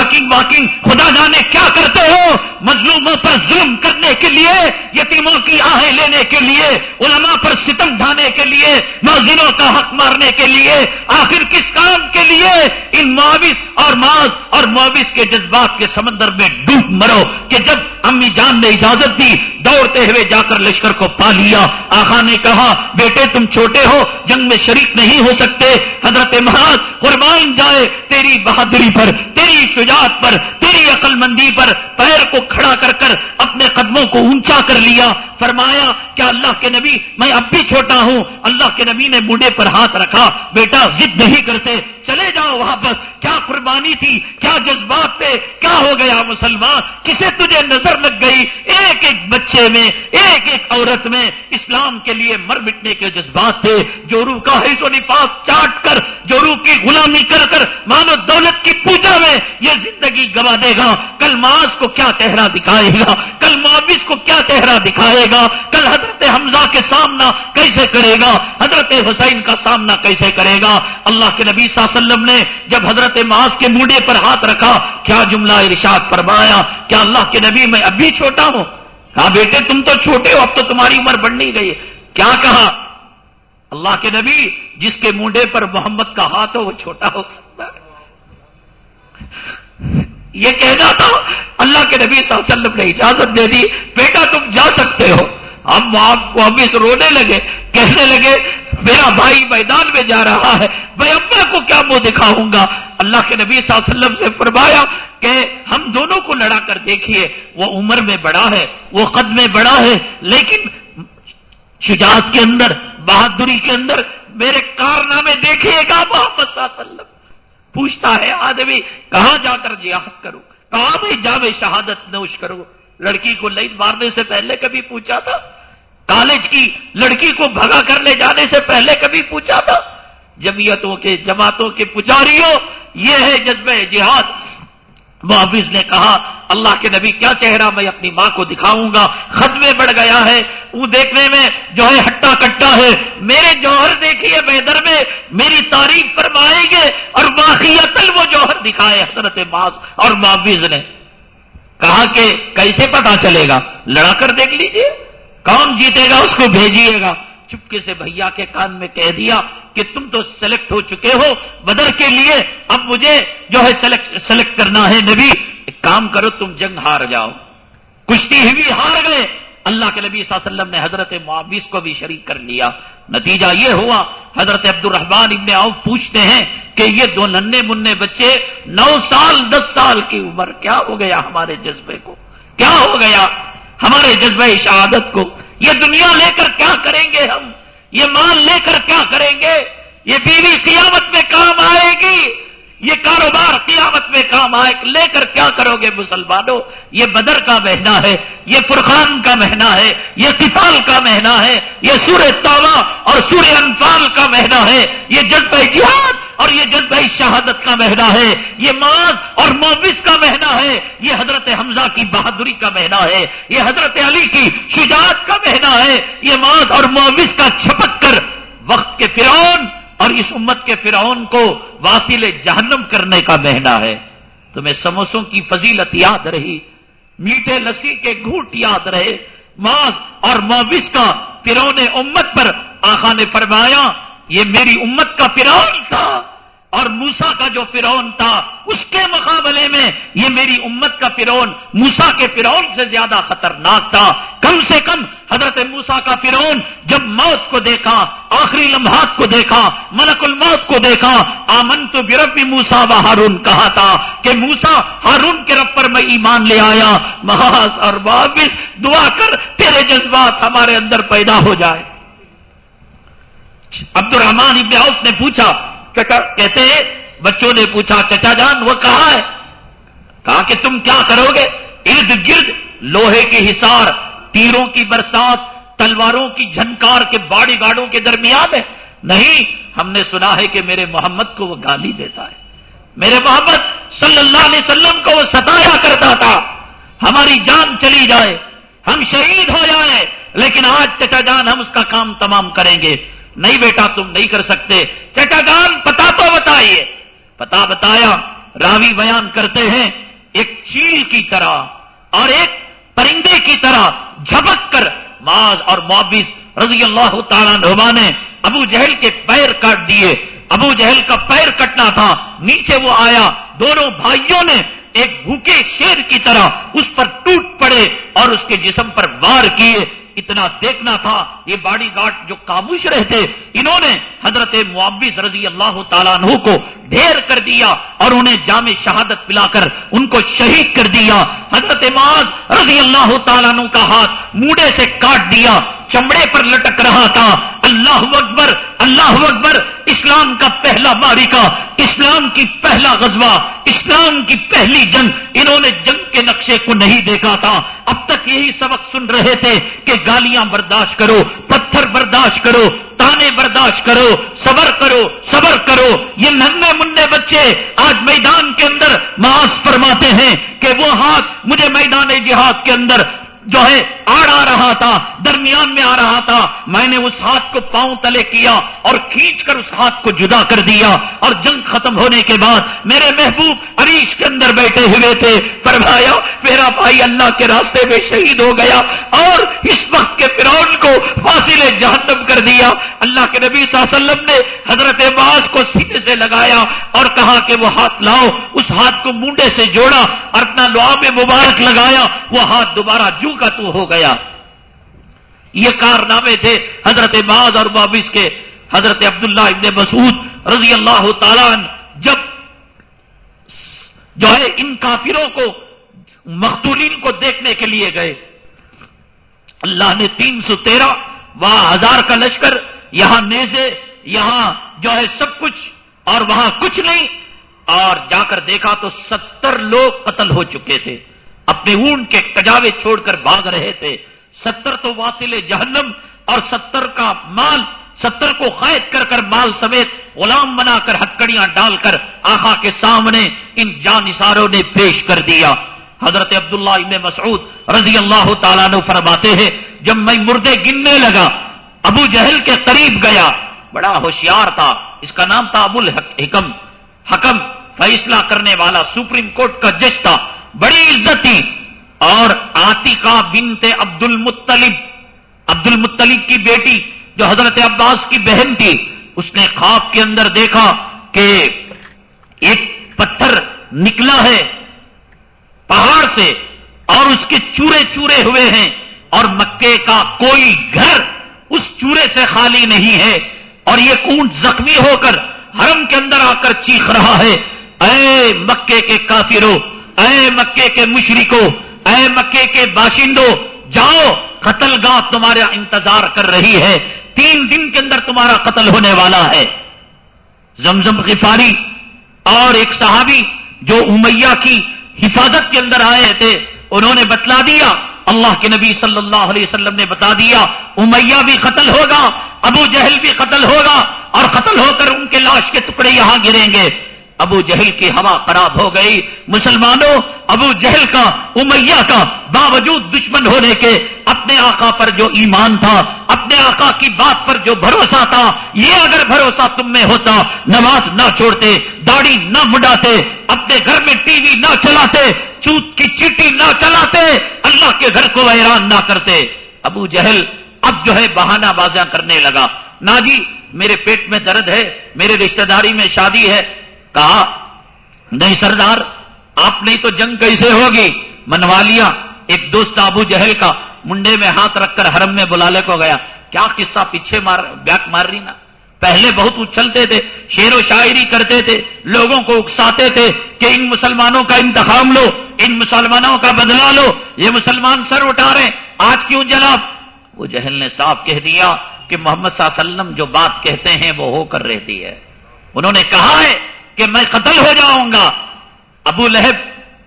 جاکنگ واکنگ خدا جانے کیا کرتے ہو؟ مظلوموں پر ظلم کرنے کے لیے، یتیموں کی آہیں لینے کے لیے، علماء پر ستم ڈھانے کے لیے نوزنوں کا حق مارنے کے لیے، آخر کس کام کے لیے؟ ان معاوض اور معاذ اور معاوض کے جذبات کے سمندر میں ڈوب مرو کہ جب امی جان نے اجازت دی دوڑتے ہوئے جا کر لشکر کو پا لیا۔ آخا نے کہا، بیٹے، تم چھوٹے ہو، جنگ میں شریک نہیں ہو سکتے۔ حضرت محاذ قربان جائے تیری بہادری پر، تیری شجاعت پر، تیری عقل مندی پر پیر کو کھڑا کر کر اپنے قدموں کو اونچا کر لیا۔ فرمایا، کیا اللہ کے نبی، میں اب بھی چھوٹا ہوں۔ اللہ کے نبی نے بوڑھے پر ہاتھ رکھا۔ بیٹا، ضد نہیں کرتے۔ چلے جاؤ واپس۔ کیا قربانی تھی؟ کیا جذبات تھے کیا ہو گیا مسلمان؟ کسے تجھے نظر لگ گئی؟ ایک ایک بچے میں، ایک ایک عورت میں اسلام کے لیے مر مٹنے کے جذبات تھے۔ جو روح کا حیث و نفاق چاٹ کر، جو روح کی غلامی کر کر مانو دولت کی پوجا میں یہ زندگی گوا دے گا۔ کل ماس کو کیا چہرہ دکھائے گا؟ کل معاوض کو کیا چہرہ دکھائے گا؟ کل حضرت حمزہ کے سامنا کیسے کرے گا؟ حضرت حسین کا سامنا کیسے کرے گا؟ اللہ کے نبی صلی اللہ علیہ وسلم نے جب حضرت معاذ کے موڈے پر ہاتھ رکھا، کیا جملہ ارشاد فرمایا؟ کیا اللہ کے نبی میں ابھی چھوٹا ہوں؟ کہا بیٹے تم تو چھوٹے ہو، اب تو تمہاری عمر بڑھنی گئی۔ کیا کہا اللہ کے نبی، جس کے منڈے پر محمد کا ہاتھ ہو، وہ چھوٹا ہو سکتا ہے۔ یہ کہنا تھا، اللہ کے نبی صلی اللہ علیہ وسلم نے اجازت دے دی، بیٹا تم جا سکتے ہو۔ ہم آپ کو ابھی رونے لگے، کہنے لگے، میرا بھائی میدان میں جا رہا ہے، میں ابا کو کیا منہ دکھاؤں گا؟ اللہ کے نبی صلی اللہ علیہ وسلم سے فرمایا کہ ہم دونوں کو لڑا کر دیکھیے، وہ عمر میں بڑا ہے، وہ قد میں بڑا ہے، لیکن شجاعت کے اندر، بہادری کے اندر میرے کارنامے دیکھیے گا، محمد صلی اللہ علیہ وسلم۔ پوچھتا ہے آدمی، کہاں جا کر جہاد کروں کہاں میں جا میں شہادت نوش کروں لڑکی کو لائٹ مارنے سے پہلے کبھی پوچھا تھا؟ کالج کی لڑکی کو بھگا کر لے جانے سے پہلے کبھی پوچھا تھا؟ جمعیتوں کے جماعتوں کے پجاریوں، یہ ہے جذبہ جہاد۔ محافظ نے کہا، اللہ کے نبی کیا چہرہ میں اپنی ماں کو دکھاؤں گا؟ خط میں بڑھ گیا ہے۔ وہ دیکھنے میں جو ہے ہٹا کٹا ہے۔ میرے جوہر دیکھیے بہتر میں، میری تعریف فرمائیں گے اور باقیت وہ جوہر دکھائے حضرت باز اور معاوض نے۔ کہا کہ کیسے پتا چلے گا؟ لڑا کر دیکھ لیجیے۔ کون جیتے گا اس کو بھیجیے گا۔ چپکے سے بھیا کے کان میں کہہ دیا کہ تم تو سلیکٹ ہو چکے ہو، بدر کے لیے اب مجھے جو ہے سلیکٹ کرنا ہے نبی۔ ایک کام کرو، تم جنگ ہار جاؤ۔ کشتی ہی ہار گئے۔ اللہ کے نبی صلی اللہ علیہ وسلم نے حضرت معاویز کو بھی شریک کر لیا۔ نتیجہ یہ ہوا، حضرت عبد الرحمان ابن عوف پوچھتے ہیں کہ یہ دو ننے منہ بچے نو سال، دس سال کی عمر کیا ہو گیا ہمارے جذبے کو؟ کیا ہو گیا ہمارے جذبہ شہادت کو؟ یہ دنیا لے کر کیا کریں گے ہم؟ یہ مال لے کر کیا کریں گے؟ یہ بیوی قیامت میں کام آئے گی۔ یہ کاروبار قیامت میں کام آئے، لے کر کیا کرو گے مسلمانوں؟ یہ بدر کا مہینہ ہے، یہ فرقان کا مہینہ ہے، یہ قتال کا مہینہ ہے، یہ سورہ تالا اور سورہ انفال کا مہینہ ہے، یہ جذبہ جہاد اور یہ جذبہ شہادت کا مہینہ ہے، یہ ماض اور موبس کا مہینہ ہے، یہ حضرت حمزہ کی بہادری کا مہینہ ہے، یہ حضرت علی کی شجاعت کا مہینہ ہے، یہ ماض اور موبس کا چھپک کر وقت کے فرعون اور اس امت کے فرعون کو واصل جہنم کرنے کا مہنا ہے۔ تمہیں سموسوں کی فضیلت یاد رہی۔ میٹھے لسی کے گھوٹ یاد رہے۔ معاذ اور موبس کا فرون امت پر آخا نے فرمایا، یہ میری امت کا فرون تھا۔ اور موسا کا جو فرون تھا، اس کے مقابلے میں یہ میری امت کا فرون موسا کے فرون سے زیادہ خطرناک تھا۔ کم سے کم حضرت موسا کا فرون جب موت کو دیکھا، آخری لمحات کو دیکھا، ملک الموت کو دیکھا آمن تو برب موسا و ہارون کہا تھا کہ موسا ہارون کے رب پر میں ایمان لے آیا۔ محاذ اور واپس دعا کر، تیرے جذبات ہمارے اندر پیدا ہو جائے۔ عبد الرحمان ابن عوف نے پوچھا کہتے ہیں، بچوں نے پوچھا، چچا جان، وہ کہا ہے؟ کہا کہ تم کیا کرو گے؟ ارد گرد لوہے کے حصار، تیروں کی برسات، تلواروں کی جھنکار کے باڑی گاڑوں کے درمیان ہے۔ نہیں، ہم نے سنا ہے کہ میرے محمد کو وہ گالی دیتا ہے۔ میرے محمد صلی اللہ علیہ وسلم کو وہ ستایا کرتا تھا۔ ہماری جان چلی جائے، ہم شہید ہو جائیں۔ لیکن آج چچا جان ہم اس کا کام تمام کریں گے۔ نہیں بیٹا تم نہیں کر سکتے۔ چچا جان، پتا تو بتائیے۔ پتا بتایا، راوی بیان کرتے ہیں، ایک چیل کی طرح اور ایک پرندے کی طرح جھپک کر ماض اور معبس رضی اللہ تعالیٰ نما نے ابو جہل کے پیر کاٹ دیے۔ ابو جہل کا پیر کٹنا تھا۔ نیچے وہ آیا۔ دونوں بھائیوں نے ایک بھوکے شیر کی طرح اس پر ٹوٹ پڑے اور اس کے جسم پر وار کیے۔ اتنا دیکھنا تھا، یہ باڑی گارڈ جو کاموش رہتے، انہوں نے حضرت معبس رضی اللہ تعالیٰ عنہ کو ڈھیر کر دیا اور انہیں جامع شہادت پلا کر ان کو شہید کر دیا۔ حضرت معاذ رضی اللہ تعالیٰ عنہ کا ہاتھ موڑے سے کاٹ دیا۔ چمڑے پر لٹک رہا تھا۔ اللہ اکبر اللہ اکبر، اسلام کا پہلا کا اسلام کی پہلا غزوہ، اسلام کی پہلی جنگ، انہوں نے جنگ کے نقشے کو نہیں دیکھا تھا۔ اب تک یہی سبق سن رہے تھے کہ گالیاں برداشت کرو، پتھر برداشت کرو، تانے برداشت کرو، صبر کرو صبر کرو۔ یہ ننے منڈے بچے آج میدان کے اندر معاذ فرماتے ہیں کہ وہ ہاتھ مجھے میدان جہاد کے اندر جو ہے آڑ آ رہا تھا، درمیان میں آ رہا تھا۔ میں نے اس ہاتھ کو پاؤں تلے کیا اور کھینچ کر اس ہاتھ کو جدا کر دیا۔ اور جنگ ختم ہونے کے بعد میرے محبوب عریش کے اندر بیٹھے ہوئے تھے۔ فرمایا، میرا بھائی اللہ کے راستے میں شہید ہو گیا اور اس وقت کے فرون کو فاصل جہنم کر دیا۔ اللہ کے نبی صلی اللہ علیہ وسلم نے حضرت باز کو سینے سے لگایا اور کہا کہ وہ ہاتھ لاؤ۔ اس ہاتھ کو منڈے سے جوڑا اور اپنا لوا میں مبارک لگایا۔ وہ ہاتھ دوبارہ جو کا تو ہو گیا؟ یہ کارنامے تھے حضرت باز اور بابس کے، حضرت عبداللہ ابن مسعود رضی اللہ تعالیٰ جب جو ہے ان کافروں کو مختولین کو دیکھنے کے لیے گئے۔ اللہ نے تین سو تیرہ، وہاں ہزار کا لشکر، یہاں نیزے، یہاں جو ہے سب کچھ، اور وہاں کچھ نہیں۔ اور جا کر دیکھا تو ستر لوگ قتل ہو چکے تھے۔ اپنے اونٹ کے کجاوے چھوڑ کر بھاگ رہے تھے۔ ستر تو واصل جہنم اور ستر کا مال، ستر کو قید کر کر مال سمیت غلام بنا کر ہتکڑیاں ڈال کر آخا کے سامنے ان جانساروں نے پیش کر دیا۔ حضرت عبداللہ ابن مسعود رضی اللہ تعالیٰ نے فرماتے ہیں، جب میں مردے گننے لگا، ابو جہل کے قریب گیا۔ بڑا ہوشیار تھا۔ اس کا نام تھا ابو الحکم حکم، فیصلہ کرنے والا سپریم کورٹ کا جج تھا۔ بڑی عزت تھی اور آتیقا بنت عبد المطلب عبد المطلب کی بیٹی جو حضرت عباس کی بہن تھی، اس نے خواب کے اندر دیکھا کہ ایک پتھر نکلا ہے پہاڑ سے اور اس کے چورے چورے ہوئے ہیں اور مکے کا کوئی گھر اس چورے سے خالی نہیں ہے اور یہ اونٹ زخمی ہو کر حرم کے اندر آ کر چیخ رہا ہے۔ اے مکے کے کافروں اے مکے کے مشرکوں، اے مکے کے باشندوں، جاؤ، قتل گاہ تمہارا انتظار کر رہی ہے۔ تین دن کے اندر تمہارا قتل ہونے والا ہے۔ زمزم غفاری اور ایک صحابی جو امیہ کی حفاظت کے اندر آئے تھے، انہوں نے بتلا دیا۔ اللہ کے نبی صلی اللہ علیہ وسلم نے بتا دیا، امیہ بھی قتل ہوگا، ابو جہل بھی قتل ہوگا اور قتل ہو کر ان کے لاش کے ٹکڑے یہاں گریں گے۔ ابو جہل کی ہوا خراب ہو گئی۔ مسلمانوں، ابو جہل کا، امیہ کا باوجود دشمن ہونے کے اپنے آقا پر جو ایمان تھا، اپنے آقا کی بات پر جو بھروسہ تھا، یہ اگر بھروسہ تم میں ہوتا، نماز نہ چھوڑتے، داڑھی نہ مڈاتے اپنے گھر میں ٹی وی نہ چلاتے، چوت کی چیٹی نہ چلاتے، اللہ کے گھر کو ویران نہ کرتے۔ ابو جہل اب جو ہے بہانہ بازیاں کرنے لگا۔ نا جی میرے پیٹ میں درد ہے، میرے رشتہ داری میں شادی ہے کہا، نہیں سردار، آپ نہیں تو جنگ کیسے ہوگی؟ منوا لیا. ایک دوست ابو جہل کا منڈے میں ہاتھ رکھ کر حرم میں بلالے کو گیا۔ کیا قصہ پیچھے مار بیک مار رہی نا؟ پہلے بہت اچھلتے تھے شیر و شاعری کرتے تھے، لوگوں کو اکساتے تھے کہ ان مسلمانوں کا انتخاب لو، ان مسلمانوں کا بدلا لو، یہ مسلمان سر اٹھا رہے ہیں۔ آج کیوں جناب؟ وہ جہل نے صاف کہہ دیا کہ محمد صلی اللہ علیہ وسلم جو بات کہتے ہیں وہ ہو کر رہتی ہے۔ انہوں نے کہا ہے کہ میں قتل ہو جاؤں گا۔ ابو لہب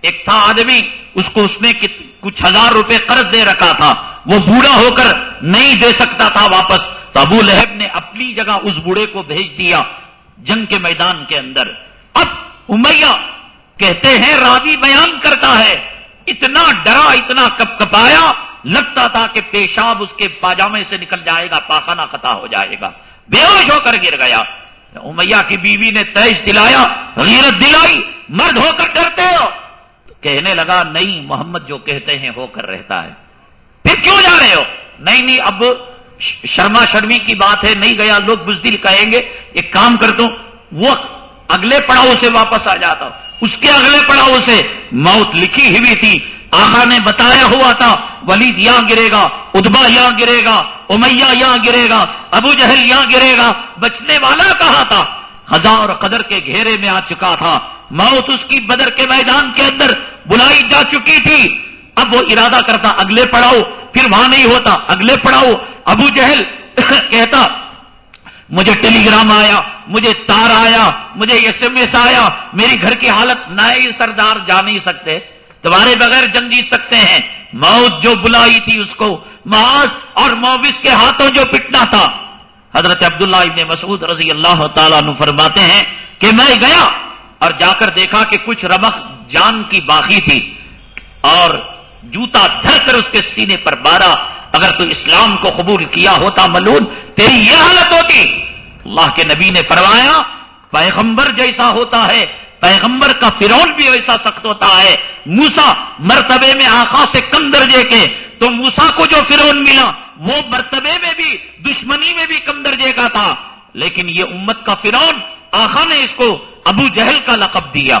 ایک تھا آدمی، اس کو اس نے کچھ ہزار روپے قرض دے رکھا تھا۔ وہ بوڑھا ہو کر نہیں دے سکتا تھا واپس۔ تو ابو لہب نے اپنی جگہ اس بوڑھے کو بھیج دیا جنگ کے میدان کے اندر۔ اب امیہ کہتے ہیں، راوی بیان کرتا ہے۔ اتنا ڈرا، اتنا کپ کپایا لگتا تھا کہ پیشاب اس کے پاجامے سے نکل جائے گا، پاخانہ خطا ہو جائے گا۔ بے ہوش ہو کر گر گیا۔ امیہ کی بیوی نے تیش دلایا، غیرت دلائی، مرد ہو کر ڈرتے ہو۔ کہنے لگا، نہیں محمد جو کہتے ہیں ہو کر رہتا ہے۔ پھر کیوں جا رہے ہو؟ نہیں نہیں، اب شرما شرمی کی بات ہے، نہیں گیا، لوگ بزدل کہیں گے۔ ایک کام کر دو وہ اگلے پڑاؤ سے واپس آ جاتا اس کے اگلے پڑاؤ سے موت لکھی ہوئی تھی۔ آخا نے بتایا ہوا تھا، ولید یہاں گرے گا، ادبا یہاں گرے گا، امیہ یہاں گرے گا، ابو جہل یہاں گرے گا، بچنے والا کہا تھا؟ ہزار قدر کے گھیرے میں آ چکا تھا۔ موت اس کی بدر کے میدان کے اندر بلائی جا چکی تھی۔ اب وہ ارادہ کرتا، اگلے پڑاؤ پھر وہاں نہیں ہوتا، اگلے پڑاؤ ابو جہل [coughs] کہتا، مجھے ٹیلی گرام آیا، مجھے تار آیا، مجھے ایس ایم ایس آیا، میری گھر کی حالت نئے سردار جا نہیں سکتے۔ تمہارے بغیر جنگ جیت سکتے ہیں۔ موت جو بلائی تھی اس کو، معاذ اور موبس کے ہاتھوں جو پٹنا تھا۔ حضرت عبداللہ ابن مسعود رضی اللہ تعالیٰ عنہ فرماتے ہیں کہ میں گیا اور جا کر دیکھا کہ کچھ رمق جان کی باقی تھی اور جوتا دھر کر اس کے سینے پر بارا۔ اگر تو اسلام کو قبول کیا ہوتا ملون تیری یہ حالت ہوتی۔ اللہ کے نبی نے فرمایا، پیغمبر جیسا ہوتا ہے۔ پیغمبر کا فرون بھی ایسا سخت ہوتا ہے۔ موسا مرتبے میں آخا سے کم درجے کے۔ تو موسا کو جو فرون ملا، وہ مرتبے میں بھی، دشمنی میں بھی کم درجے کا تھا۔ لیکن یہ امت کا فرون آخا نے اس کو ابو جہل کا لقب دیا۔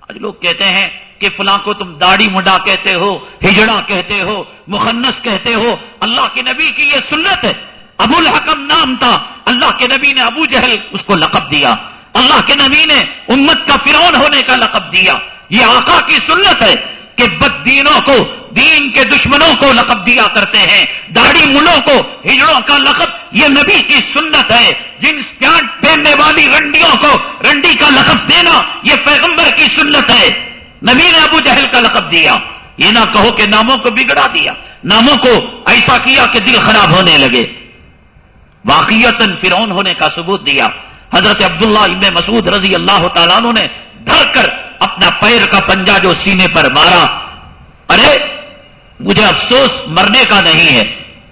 آج لوگ کہتے ہیں کہ فلاں کو تم داڑھی مڈا کہتے ہو، ہجڑا کہتے ہو مخنس کہتے ہو۔ اللہ کے نبی کی یہ سنت ہے ابو الحکم نام تھا۔ اللہ کے نبی نے ابو جہل اس کو لقب دیا۔ اللہ کے نبی نے امت کا فرون ہونے کا لقب دیا۔ یہ آقا کی سنت ہے کہ بد دینوں کو، دین کے دشمنوں کو لقب دیا کرتے ہیں۔ داڑھی ملوں کو، ہجڑوں کا لقب، یہ نبی کی سنت ہے۔ جن پیانٹ پہننے والی رنڈیوں کو رنڈی کا لقب دینا، یہ پیغمبر کی سنت ہے۔ نبی نے ابو جہل کا لقب دیا۔ یہ نہ کہو کہ ناموں کو بگڑا دیا۔ ناموں کو ایسا کیا کہ دل خراب ہونے لگے۔ واقعیت فرون ہونے کا ثبوت دیا۔ حضرت عبداللہ ابن مسعود رضی اللہ تعالیٰ نے دھر کر اپنا پیر کا پنجا جو سینے پر مارا۔ ارے، مجھے افسوس مرنے کا نہیں ہے۔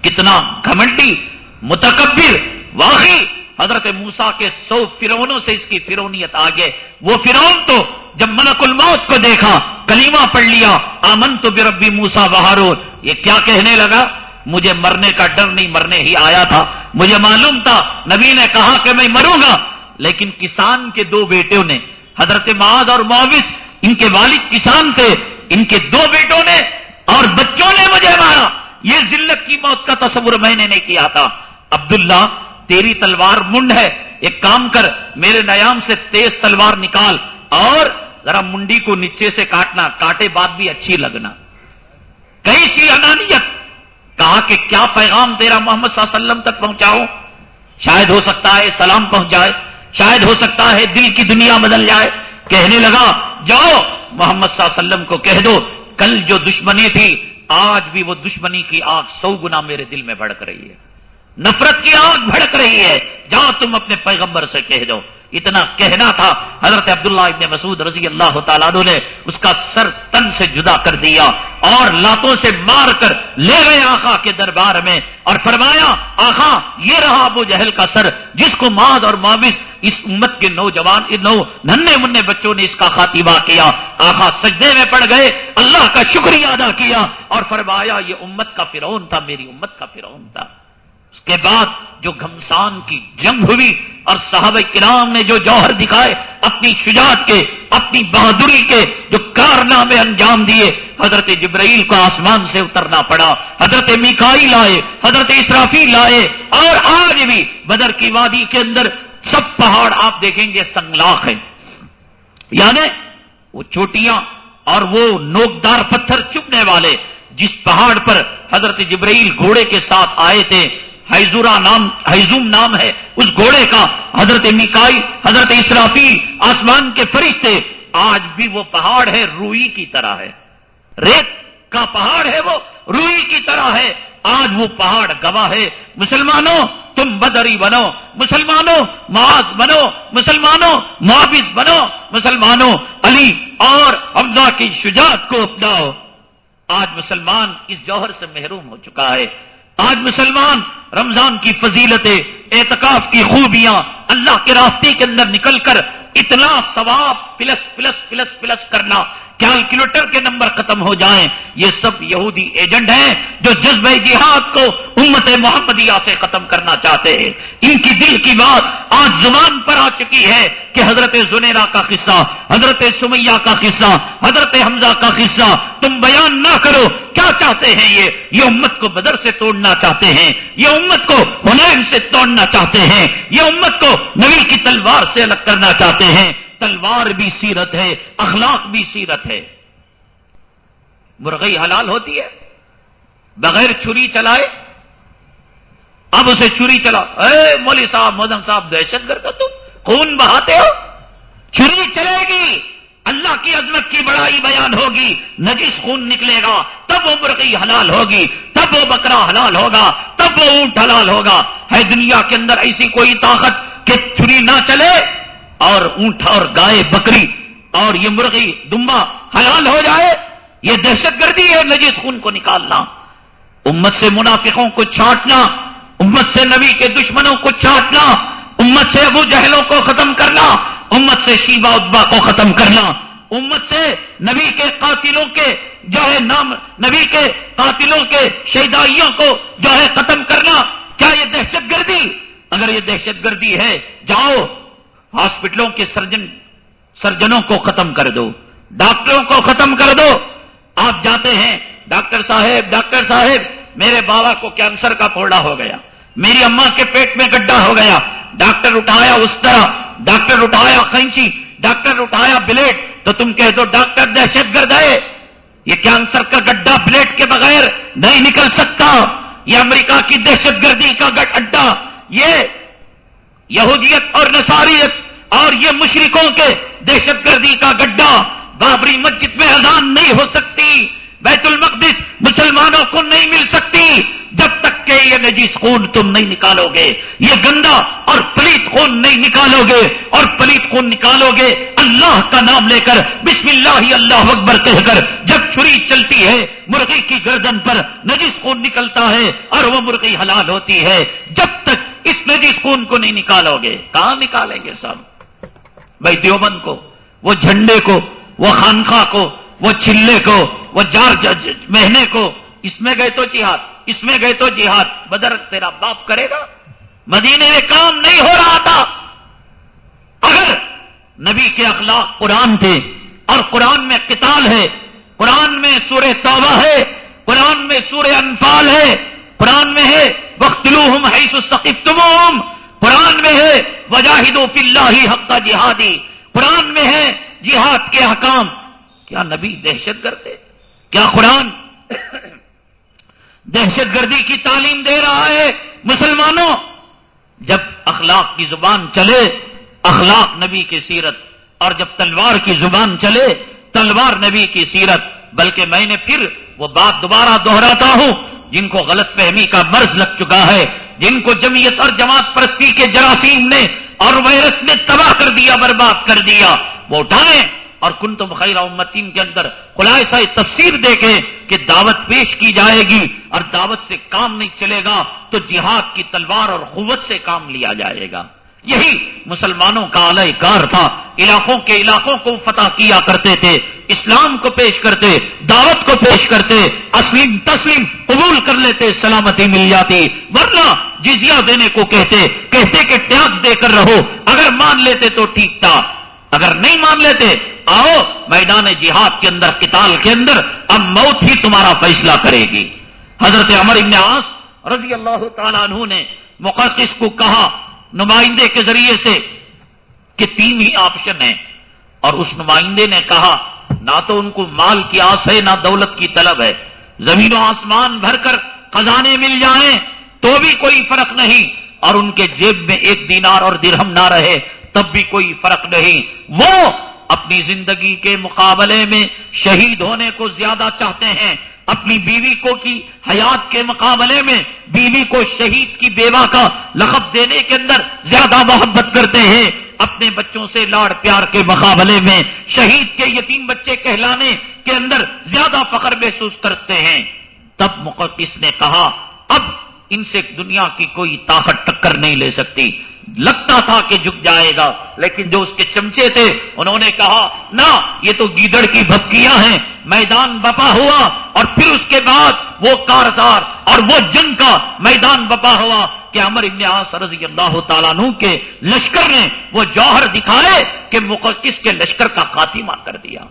کتنا گھمنڈی، متکبر، واقعی۔ حضرت موسا کے سو فرونوں سے اس کی فرونیت آگے۔ وہ فرون تو جب ملک الموت کو دیکھا، کلیمہ پڑھ لیا آمن تو بربی موسا بہارو یہ کیا کہنے لگا؟ مجھے مرنے کا ڈر نہیں، مرنے ہی آیا تھا۔ مجھے معلوم تھا، نبی نے کہا کہ میں مروں گا۔ لیکن کسان کے دو بیٹوں نے، حضرت معاذ اور معاوث ان کے والد کسان تھے، ان کے دو بیٹوں نے اور بچوں نے مجھے مارا۔ یہ ذلت کی موت کا تصور میں نے نہیں کیا تھا۔ عبداللہ، تیری تلوار منڈ ہے۔ ایک کام کر، میرے نیام سے تیز تلوار نکال اور ذرا منڈی کو نیچے سے کاٹنا، کاٹے بعد بھی اچھی لگنا۔ کیسی انانیت؟ کہا کہ کیا پیغام تیرا محمد صلی اللہ علیہ وسلم تک پہنچاؤ شاید ہو سکتا ہے سلام پہنچ جائے۔ شاید ہو سکتا ہے دل کی دنیا بدل جائے۔ کہنے لگا، جاؤ، محمد صلی اللہ علیہ وسلم کو کہہ دو، کل جو دشمنی تھی، آج بھی وہ دشمنی کی آگ سو گنا میرے دل میں بھڑک رہی ہے۔ نفرت کی آگ بھڑک رہی ہے۔ جاؤ تم اپنے پیغمبر سے کہہ دو۔ اتنا کہنا تھا۔ حضرت عبداللہ ابن مسعود رضی اللہ تعالیٰ نے اس کا سر تن سے جدا کر دیا اور لاتوں سے مار کر لے گئے آقا کے دربار میں اور فرمایا آخا یہ رہا ابو جہل کا سر جس کو ماد اور معاوض اس امت کے نوجوان نو ننے منہ بچوں نے اس کا خاتمہ کیا۔ آخا سجدے میں پڑ گئے، اللہ کا شکریہ ادا کیا اور فرمایا، یہ امت کا فرعون تھا، میری امت کا فرعون تھا۔ کے بعد جو گھمسان کی جنگ ہوئی اور صحابہ کرام نے جو جوہر دکھائے، اپنی شجاعت کے، اپنی بہادری کے جو کارنامے انجام دیے، حضرت جبرائیل کو آسمان سے اترنا پڑا، حضرت میکائی لائے حضرت اسرافی لائے اور آج بھی بدر کی وادی کے اندر سب پہاڑ آپ دیکھیں گے سنگلاخ ہیں۔ یعنی وہ چوٹیاں اور وہ نوکدار پتھر چپنے والے جس پہاڑ پر حضرت جبرائیل گھوڑے کے ساتھ آئے تھے حیزورا نام، حیزوم نام ہے، اس گھوڑے کا حضرت مکائی حضرت اسرافی آسمان کے فرشتے، آج بھی وہ پہاڑ ہے روئی کی طرح ہے۔ ریت کا پہاڑ ہے وہ روئی کی طرح ہے۔ آج وہ پہاڑ گواہ ہے۔ مسلمانوں، تم بدری بنو۔ مسلمانوں، معاذ بنو۔ مسلمانوں، معاوض بنو۔ مسلمانوں، علی اور حمزہ کی شجاعت کو اپناؤ۔ آج مسلمان اس جوہر سے محروم ہو چکا ہے۔ آج مسلمان رمضان کی فضیلتیں، اعتکاف کی خوبیاں اللہ کے راستے کے اندر نکل کر اتنا ثواب پلس پلس پلس پلس کرنا کیلکولیٹر کے نمبر ختم ہو جائیں۔ یہ سب یہودی ایجنٹ ہیں جو جذبہ جہاد کو امت محمدیہ سے ختم کرنا چاہتے ہیں۔ ان کی دل کی بات آج زبان پر آ چکی ہے کہ حضرت زنیرا کا قصہ، حضرت سمیہ کا قصہ، حضرت حمزہ کا قصہ۔ تم بیان نہ کرو، کیا چاہتے ہیں یہ؟ یہ امت کو بدر سے توڑنا چاہتے ہیں، یہ امت کو ہنین سے توڑنا چاہتے ہیں، یہ امت کو نبی کی تلوار سے الگ کرنا چاہتے ہیں۔ تلوار بھی سیرت ہے، اخلاق بھی سیرت ہے۔ مرغئی حلال ہوتی ہے، بغیر چھری چلائے، اب اسے چھری چلا۔ اے مولی صاحب مودم صاحب، دہشت گرد تم خون بہاتے ہو، چھری چلے گی، اللہ کی عظمت کی بڑائی بیان ہوگی، نجس خون نکلے گا، تب وہ مرغی حلال ہوگی، تب وہ بکرا حلال ہوگا، تب وہ اونٹ حلال ہوگا۔ ہے دنیا کے اندر ایسی کوئی طاقت کہ چھری نہ چلے اور اونٹ اور گائے بکری اور یہ مرغی دمبا حلال ہو جائے، یہ دہشت گردی ہے، نجیس خون کو نکالنا، امت سے منافقوں کو چھانٹنا، امت سے نبی کے دشمنوں کو چھانٹنا، امت سے ابو جہلوں کو ختم کرنا، امت سے شیبا ادبا کو ختم کرنا، امت سے نبی کے قاتلوں کے جو ہے نام، نبی کے قاتلوں کے شہدائیوں کو جو ہے ختم کرنا، کیا یہ دہشت گردی؟ اگر یہ دہشت گردی ہے، جاؤ ہاسپٹلوں کے سرجن سرجنوں کو ختم کر دو۔ ڈاکٹروں کو ختم کر دو۔ آپ جاتے ہیں، ڈاکٹر صاحب ڈاکٹر صاحب، میرے بابا کو کینسر کا پھوڑا ہو گیا۔ میری اماں کے پیٹ میں گڈھا ہو گیا۔ ڈاکٹر اٹھایا اس طرح۔ ڈاکٹر اٹھایا کینچی ڈاکٹر اٹھایا بلیٹ۔ تو تم کہہ دو، ڈاکٹر دہشت گرد ہے۔ یہ کینسر کا گڈھا بلیٹ کے بغیر نہیں نکل سکتا۔ یہ امریکہ کی دہشت گردی کا اڈا۔ یہ یہودیت اور نصاریت اور یہ مشرکوں کے دہشت گردی کا گڈھا بابری مسجد میں اذان نہیں ہو سکتی، بیت المقدس مسلمانوں کو نہیں مل سکتی جب تک کہ یہ نجیس خون تم نہیں نکالو گے، یہ گندا اور پلیت خون نہیں نکالو گے، اور پلیت خون نکالو گے۔ اللہ کا نام لے کر بسم اللہ اللہ اکبر کہہ کر جب چھری چلتی ہے، مرغی کی گردن پر نجیس خون نکلتا ہے اور وہ مرغی حلال ہوتی ہے۔ جب تک اس نجیس خون کو نہیں نکالو گے، کہاں نکالیں گے سب؟ بھائی دیوبند کو، وہ جھنڈے کو، وہ خانخواہ کو، وہ چلے کو، وہ جار مہنے کو، اس میں گئے تو جہاد۔ اس میں گئے تو جہاد۔ بدر تیرا باپ کرے گا۔ مدینے میں کام نہیں ہو رہا تھا۔ اگر نبی کے اخلاق قرآن تھے اور قرآن میں قتال ہے، قرآن میں سورہ توبہ ہے، قرآن میں سورہ انفال ہے، قرآن میں ہے وقت لوہم حیث قرآن میں ہے وجاہد و فلّہ حق کا جہادی قرآن میں ہے، جہاد کے حکام کیا نبی دہشت گرد کیا قرآن دہشت گردی کی تعلیم دے رہا ہے۔ مسلمانوں، جب اخلاق کی زبان چلے، اخلاق نبی کی سیرت، اور جب تلوار کی زبان چلے، تلوار نبی کی سیرت، بلکہ میں نے پھر وہ بات دوبارہ دوہراتا ہوں، جن کو غلط فہمی کا مرض لگ چکا ہے، جن کو جمعیت اور جماعت پرستی کے جراثیم نے اور وائرس نے تباہ کر دیا، برباد کر دیا۔ وہ اٹھائیں۔ اور کن تو خیر امتین کے اندر خلاصہ تفسیر دیکھیں کہ دعوت پیش کی جائے گی اور دعوت سے کام نہیں چلے گا تو جہاد کی تلوار اور قوت سے کام لیا جائے گا۔ یہی مسلمانوں کا اعلی کار تھا۔ علاقوں کے علاقوں کو فتح کیا کرتے تھے، اسلام کو پیش کرتے، دعوت کو پیش کرتے اسلیم تسلیم قبول کر لیتے، سلامتی مل جاتی۔ ورنہ جزیہ دینے کو کہتے کہتے کہ ٹیکس دے کر رہو۔ اگر مان لیتے تو ٹھیک تھا۔ اگر نہیں مان لیتے آؤ، میدان جہاد کے اندر، قتال کے اندر، اب موت ہی تمہارا فیصلہ کرے گی۔ حضرت عمر ابن عاص رضی اللہ تعالیٰ عنہ نے مقدس کو کہا نمائندے کے ذریعے سے کہ تین ہی آپشن ہیں۔ اور اس نمائندے نے کہا، نہ تو ان کو مال کی آس ہے، نہ دولت کی طلب ہے۔ زمین و آسمان بھر کر خزانے مل جائیں تو بھی کوئی فرق نہیں۔ اور ان کے جیب میں ایک دینار اور درہم نہ رہے، تب بھی کوئی فرق نہیں۔ وہ اپنی زندگی کے مقابلے میں شہید ہونے کو زیادہ چاہتے ہیں، اپنی بیوی کو کی حیات کے مقابلے میں بیوی کو شہید کی بیوہ کا لقب دینے کے اندر زیادہ محبت کرتے ہیں۔ اپنے بچوں سے لاڑ پیار کے مقابلے میں شہید کے یتیم بچے کہلانے کے اندر زیادہ فخر محسوس کرتے ہیں۔ تب مقدس نے کہا، اب ان سے دنیا کی کوئی طاقت ٹکر نہیں لے سکتی۔ لگتا تھا کہ جھک جائے گا، لیکن جو اس کے چمچے تھے، انہوں نے کہا، نہ، یہ تو گیدڑ کی بھپکیاں ہیں، میدان بپا ہوا، اور پھر اس کے بعد وہ کارزار اور وہ جنگ کا میدان بپا ہوا کہ امر ابن عاص رضی اللہ تعالیٰ نو کے لشکر نے وہ جوہر دکھائے کہ مقدس کے لشکر کا خاتمہ کر دیا۔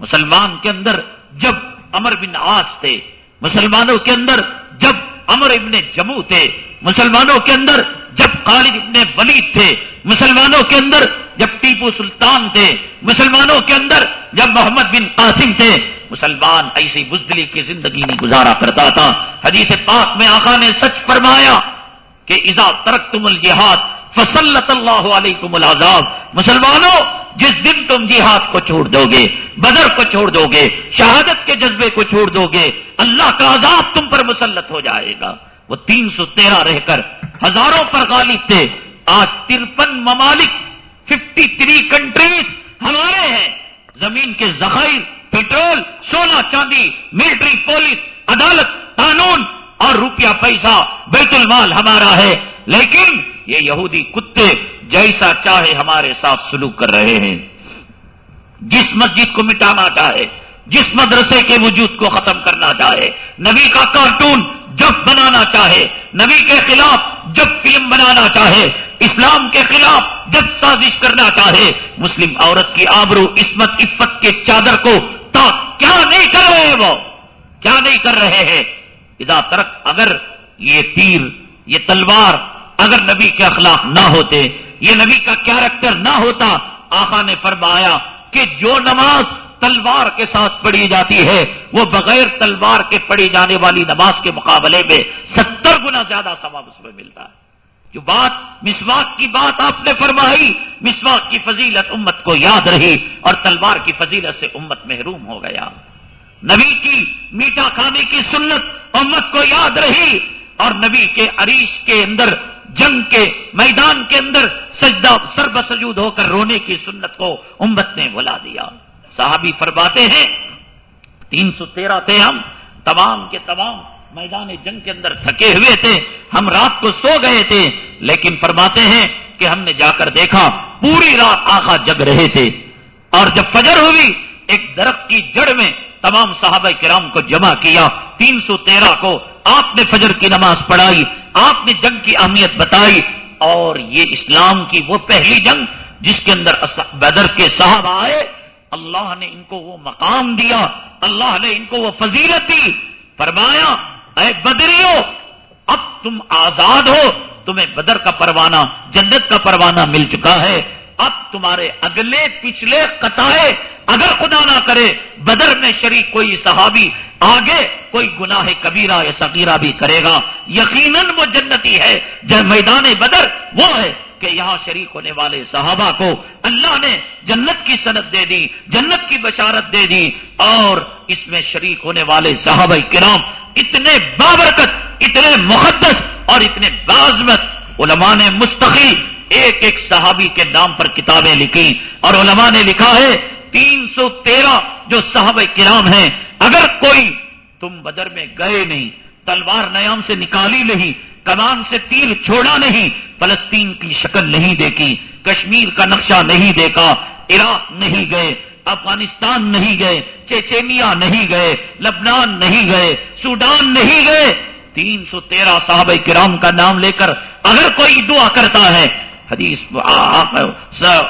مسلمان کے اندر جب امر بن آس تھے، مسلمانوں کے اندر جب امر ابن جمو تھے، مسلمانوں کے اندر جب خالد ابن ولید تھے، مسلمانوں کے اندر جب ٹیپو سلطان تھے، مسلمانوں کے اندر جب محمد بن قاسم تھے، مسلمان ایسی بزدلی کی زندگی میں گزارا کرتا تھا۔ حدیث پاک میں آقا نے سچ فرمایا کہ ازا ترک تم الجہاد فصلت اللہ علیکم العذاب۔ مسلمانوں، جس دن تم جہاد کو چھوڑ دو گے بدر کو چھوڑ دو گے شہادت کے جذبے کو چھوڑ دو گے اللہ کا عذاب تم پر مسلط ہو جائے گا۔ وہ تین سو تیرہ رہ کر ہزاروں پر غالب تھے۔ آج ترپن ممالک ففٹی تھری کنٹریز ہمارے ہیں۔ زمین کے ذخائر پیٹرول سونا چاندی ملٹری پولیس عدالت، قانون اور روپیہ پیسہ بیت المال ہمارا ہے۔ لیکن یہ یہودی کتے جیسا چاہے ہمارے ساتھ سلوک کر رہے ہیں۔ جس مسجد کو مٹانا چاہے، جس مدرسے کے وجود کو ختم کرنا چاہے، نبی کا کارٹون جب بنانا چاہے، نبی کے خلاف جب فلم بنانا چاہے، اسلام کے خلاف جب سازش کرنا چاہے، مسلم عورت کی آبرو، عصمت، عفت کے چادر کو تا کیا نہیں کر رہے وہ؟ کیا نہیں کر رہے ہیں؟ ادا ترک، اگر یہ تیر، یہ تلوار اگر نبی کے اخلاق نہ ہوتے، یہ نبی کا کیریکٹر نہ ہوتا، آقا نے فرمایا کہ جو نماز تلوار کے ساتھ پڑھی جاتی ہے، وہ بغیر تلوار کے پڑھی جانے والی نماز کے مقابلے میں ستر گنا زیادہ ثواب اس میں ملتا ہے۔ جو بات مسواک کی بات آپ نے فرمائی، مسواک کی فضیلت امت کو یاد رہی اور تلوار کی فضیلت سے امت محروم ہو گیا۔ نبی کی میٹھا کھانے کی سنت امت کو یاد رہی اور نبی کے عریش کے اندر، جنگ کے میدان کے اندر سجدہ سرب سجود ہو کر رونے کی سنت کو امت نے بلا دیا۔ صحابی فرماتے ہیں، تین سو تیرہ تھے ہم، تمام کے تمام میدان جنگ کے اندر تھکے ہوئے تھے، ہم رات کو سو گئے تھے، لیکن فرماتے ہیں کہ ہم نے جا کر دیکھا پوری رات آخا جگ رہے تھے۔ اور جب فجر ہوئی، ایک درخت کی جڑ میں تمام صحابہ کرام کو جمع کیا، تین سو تیرہ کو آپ نے فجر کی نماز پڑھائی، آپ نے جنگ کی اہمیت بتائی۔ اور یہ اسلام کی وہ پہلی جنگ جس کے اندر بدر کے صاحب آئے اللہ نے ان کو وہ مقام دیا، اللہ نے ان کو وہ فضیلت دی۔ فرمایا، اے بدریو، اب تم آزاد ہو، تمہیں بدر کا پروانہ، جنت کا پروانہ مل چکا ہے۔ اب تمہارے اگلے پچھلے قطعے اگر خدا نہ کرے، بدر میں شریک کوئی صحابی، آگے کوئی گناہ کبیرہ یا صغیرہ بھی کرے گا۔ یقیناً وہ جنتی ہے، جب میدان بدر وہ ہے۔ کہ یہاں شریک ہونے والے صحابہ کو اللہ نے جنت کی صنعت دے دی، جنت کی بشارت دے دی اور اس میں شریک ہونے والے صحابہ کرام اتنے بابرکت، اتنے مقدس اور اتنے بازمت علماء نے مستقل ایک ایک صحابی کے نام پر کتابیں لکھی اور علماء نے لکھا ہے، تین سو تیرہ جو صحابہ کرام ہیں، اگر کوئی تم بدر میں گئے نہیں، تلوار نیام سے نکالی نہیں کمان سے تیر چھوڑا نہیں، فلسطین کی شکل نہیں دیکھی، کشمیر کا نقشہ نہیں دیکھا، عراق نہیں گئے، افغانستان نہیں گئے، چیچینیا نہیں گئے، لبنان نہیں گئے، سوڈان نہیں گئے۔ تین سو تیرہ صحابہ کرام کا نام لے کر اگر کوئی دعا کرتا ہے، حدیث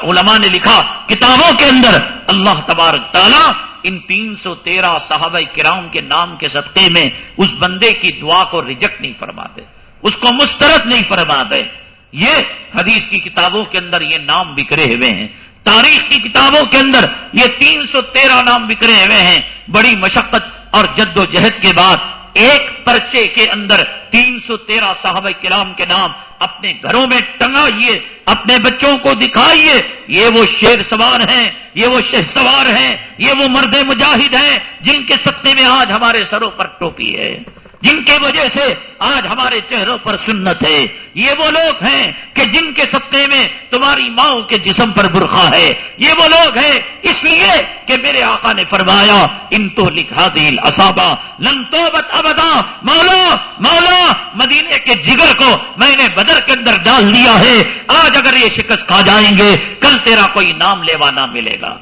علماء نے لکھا، کتابوں کے اندر اللہ تبارک تعالیٰ ان تین سو تیرہ صحابہ کرام کے نام کے صدقے میں اس بندے کی دعا کو ریجیکٹ نہیں فرماتے۔ اس کو مسترد نہیں فرماتے۔ یہ حدیث کی کتابوں کے اندر یہ نام بکھرے ہوئے ہیں۔ تاریخ کی کتابوں کے اندر یہ تین سو تیرہ نام بکھرے ہوئے ہیں۔ بڑی مشقت اور جد و جہد کے بعد ایک پرچے کے اندر تین سو تیرہ صحابہ کرام کے نام اپنے گھروں میں ٹنگائیے، اپنے بچوں کو دکھائیے۔ یہ وہ شیر سوار ہیں، یہ وہ شہ سوار ہیں، یہ وہ مرد مجاہد ہیں جن کے سپنے میں آج ہمارے سروں پر ٹوپی ہے۔ جن کے وجہ سے آج ہمارے چہروں پر سنت ہے۔ یہ وہ لوگ ہیں کہ جن کے سطح میں تمہاری ماؤں کے جسم پر برخا ہے۔ یہ وہ لوگ ہیں اس لیے کہ میرے آقا نے فرمایا، ان تو لکھا دل اصابا لن تو ابدا۔ مولا مولا، مدینے کے جگر کو میں نے بدر کے اندر ڈال دیا ہے۔ آج اگر یہ شکست کھا جائیں گے، کل تیرا کوئی نام لیوا نہ ملے گا۔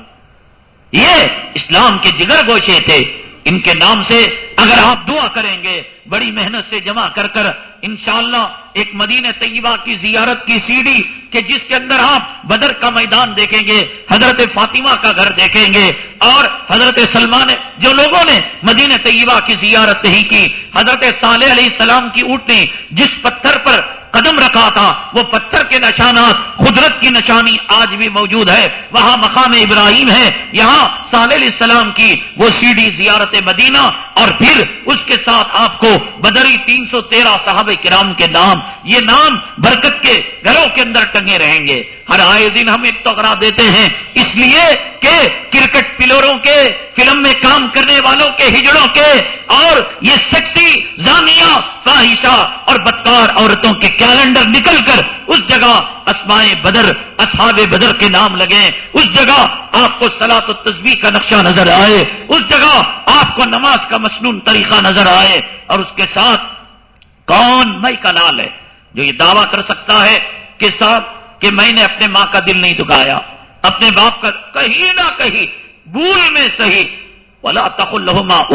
یہ اسلام کے جگر گوشے تھے۔ ان کے نام سے اگر آپ دعا کریں گے، بڑی محنت سے جمع کر کر انشاءاللہ ایک مدینہ طیبہ کی زیارت کی سیڑھی کہ جس کے اندر آپ بدر کا میدان دیکھیں گے، حضرت فاطمہ کا گھر دیکھیں گے اور حضرت سلمان، جو لوگوں نے مدینہ طیبہ کی زیارت نہیں کی، حضرت صالح علیہ السلام کی اٹھنے جس پتھر پر قدم رکھا تھا، وہ پتھر کے نشانات، قدرت کی نشانی آج بھی موجود ہے۔ وہاں مقام ابراہیم ہے۔ یہاں صالح علیہ السلام کی وہ سیڑھی زیارت مدینہ اور پھر اس کے ساتھ آپ کو بدری تین سو تیرہ صحابہ کرام کے نام، یہ نام برکت کے گھروں کے اندر ٹنگے رہیں گے۔ ہر آئے دن ہم اتغرا دیتے ہیں۔ اس لیے کہ کرکٹ پلوروں کے فلم میں کام کرنے والوں کے ہجڑوں کے اور یہ سیکسی زانیہ فاہشہ اور بدکار عورتوں کے کیلنڈر نکل کر اس جگہ اسمائے بدر، اصحاب بدر کے نام لگے۔ اس جگہ آپ کو سلاط و تصویر کا نقشہ نظر آئے۔ اس جگہ آپ کو نماز کا مصنون طریقہ نظر آئے۔ اور اس کے ساتھ کون مئی کا لال ہے جو یہ دعویٰ کر سکتا ہے کہ صاحب کہ میں نے اپنے ماں کا دل نہیں دکھایا، اپنے باپ کا کہیں نہ کہیں بھول میں صحیح۔ بلا تق اف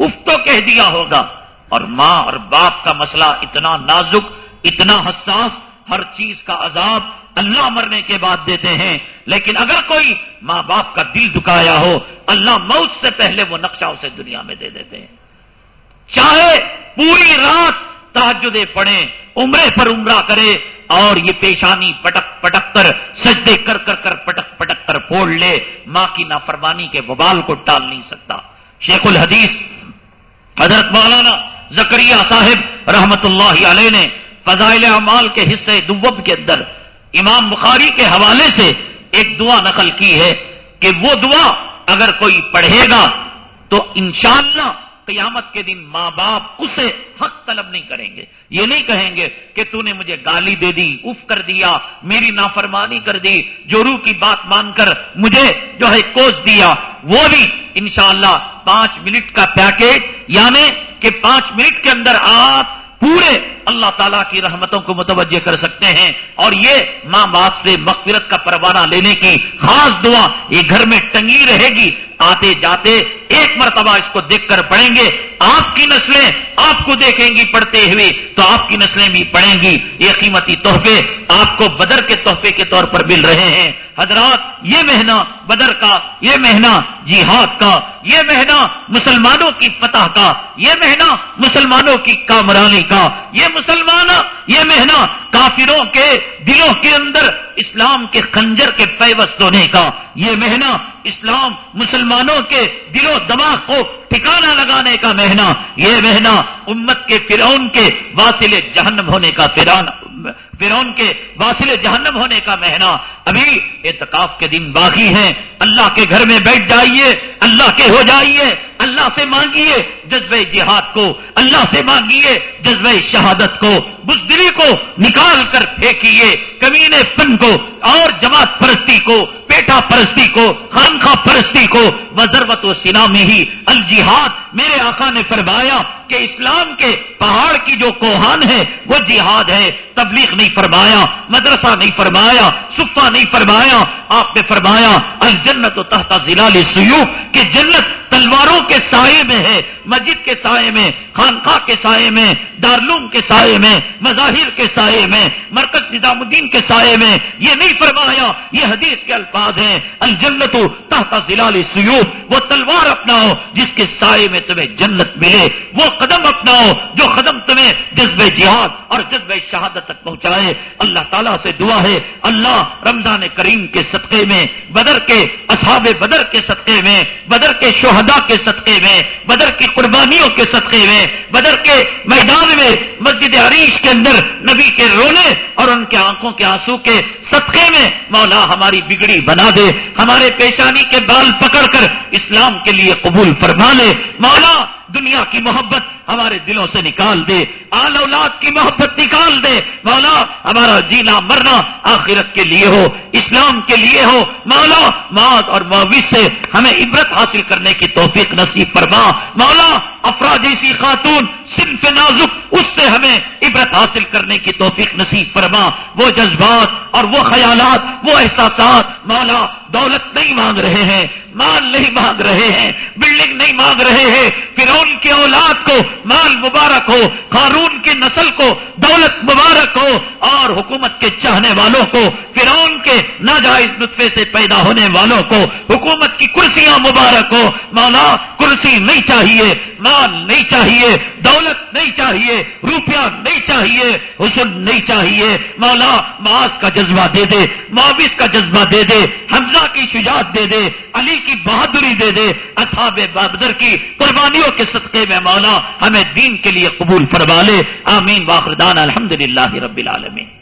اف تو کہہ دیا ہوگا۔ اور ماں اور باپ کا مسئلہ اتنا نازک، اتنا حساس، ہر چیز کا عذاب اللہ مرنے کے بعد دیتے ہیں۔ لیکن اگر کوئی ماں باپ کا دل دکھایا ہو، اللہ موت سے پہلے وہ نقشہ اسے دنیا میں دے دیتے ہیں۔ چاہے پوری رات تاجدے پڑے عمرے پر عمرہ کرے اور یہ پیشانی پٹک پٹک کر، سجدے کر کر کر پٹک پٹک کر پھوڑ لے، ماں کی نافرمانی کے ببال کو ٹال نہیں سکتا۔ شیخ الحدیث حضرت مولانا زکریہ صاحب رحمت اللہ علیہ نے فضائل اعمال کے حصے دبب کے اندر امام بخاری کے حوالے سے ایک دعا نقل کی ہے کہ وہ دعا اگر کوئی پڑھے گا تو انشاءاللہ قیامت کے دن ماں باپ اسے حق طلب نہیں کریں گے۔ یہ نہیں کہیں گے کہ تو نے مجھے گالی دے دی اف کر دیا، میری نافرمانی کر دی جورو کی بات مان کر مجھے جو ہے کوچ دیا۔ وہ بھی انشاءاللہ پانچ منٹ کا پیکیج یعنی کہ پانچ منٹ کے اندر آپ پورے اللہ تعالیٰ کی رحمتوں کو متوجہ کر سکتے ہیں۔ اور یہ ماں باپ سے مغفرت کا پروانہ لینے کی خاص دعا، یہ گھر میں ٹنگی رہے گی۔ آتے جاتے ایک مرتبہ اس کو دیکھ کر پڑھیں گے۔ آپ کی نسلیں آپ کو دیکھیں گی پڑھتے ہوئے تو آپ کی نسلیں بھی پڑھیں گی۔ یہ قیمتی تحفے آپ کو بدر کے تحفے کے طور پر مل رہے ہیں۔ حضرات، یہ مہینہ بدر کا، یہ مہینہ جہاد کا، یہ مہینہ مسلمانوں کی فتح کا، یہ مہینہ مسلمانوں کی کامرانی کا، یہ مسلمان یہ مہینہ کافروں کے دلوں کے اندر اسلام کے خنجر کے پیوست ہونے کا یہ مہینہ، اسلام مسلمانوں کے دل و دماغ کو ٹھکانہ لگانے کا مہینہ، یہ مہینہ امت کے فرعون کے واصل جہنم ہونے کا فران فرون کے واصل جہنم ہونے کا مہینہ۔ ابھی اعتکاف کے دن باقی ہیں۔ اللہ کے گھر میں بیٹھ جائیے، اللہ کے ہو جائیے، اللہ سے مانگیے جذبہ جہاد کو، اللہ سے مانگیے جذبہ شہادت کو۔ بزدری کو نکال کر پھینکیے کمینے پن کو، اور جماعت پرستی کو بیٹا پرستی کو خانخواہ پرستی کو۔ وزربت و سنامی ہی الجہاد میرے آقا نے فرمایا کہ اسلام کے پہاڑ کی جو کوہان ہے، وہ جہاد ہے۔ تبلیغ نہیں فرمایا، مدرسہ نہیں فرمایا صفا نہیں فرمایا۔ آپ نے فرمایا، الجنت و تحت ضلع سیو کہ جنت تلواروں کے سائے میں ہے، مسجد کے سائے میں، خانقاہ کے سائے میں دارلوم کے سائے میں، مظاہر کے سائے میں، مرکز نظام الدین کے سائے میں۔ یہ نہیں فرمایا، یہ حدیث کے الفاظ ہیں۔ الجنت تحت ضلع سیو وہ تلوار اپناؤ، جس کے سائے میں تمہیں جنت ملے۔ وہ قدم اپناؤ جو قدم تمہیں جذب جہاد اور جذب شہادت تک پہنچائے۔ اللہ تعالیٰ سے دعا ہے۔ اللہ رمضان کریم کے صدقے میں، بدر کے اصحاب بدر کے صدقے میں، بدر کے شہدا کے صدقے میں، بدر کی قربانیوں کے صدقے میں، بدر کے میدان میں مسجد عریش کے اندر نبی کے رونے اور ان کے آنکھوں کے آنسو کے صدقے میں مولا ہماری بگڑی بنا دے۔ ہمارے پیشانی کے بال پکڑ کر اسلام کے لیے قبول فرما لے۔ مولا دنیا کی محبت ہمارے دلوں سے نکال دے، آل اولاد کی محبت نکال دے۔ مولا، ہمارا جینا مرنا آخرت کے لیے ہو، اسلام کے لیے ہو۔ مولا موت اور معاوض سے ہمیں عبرت حاصل کرنے کی توفیق نصیب فرما۔ مولا افرادیسی خاتون، صنف نازک، اس سے ہمیں عبرت حاصل کرنے کی توفیق نصیب فرما۔ وہ جذبات اور وہ خیالات، وہ احساسات، مولا، دولت نہیں مانگ رہے ہیں، مال نہیں مانگ رہے ہیں، بلڈنگ نہیں مانگ رہے ہیں۔ فرون کے اولاد کو مال مبارک ہو، قارون کی نسل کو دولت مبارک ہو اور حکومت کے چاہنے والوں کو فرون کے ناجائز نطفے سے پیدا ہونے والوں کو، حکومت کی کرسیاں مبارک ہو۔ مولا، کرسی نہیں چاہیے، مال نہیں چاہیے، دولت نہیں چاہیے، روپیہ نہیں چاہیے، حسن نہیں چاہیے۔ مولا، معاذ کا جذبہ دے دے معاوض کا جذبہ دے دے، حمزہ کی شجاعت دے دے، علی کی بہادری دے دے، اصحاب بابدر کی قربانیوں کے صدقے میں مولا ہمیں دین کے لیے قبول فرما لے. آمین. واخردان الحمد للہ رب العالمین.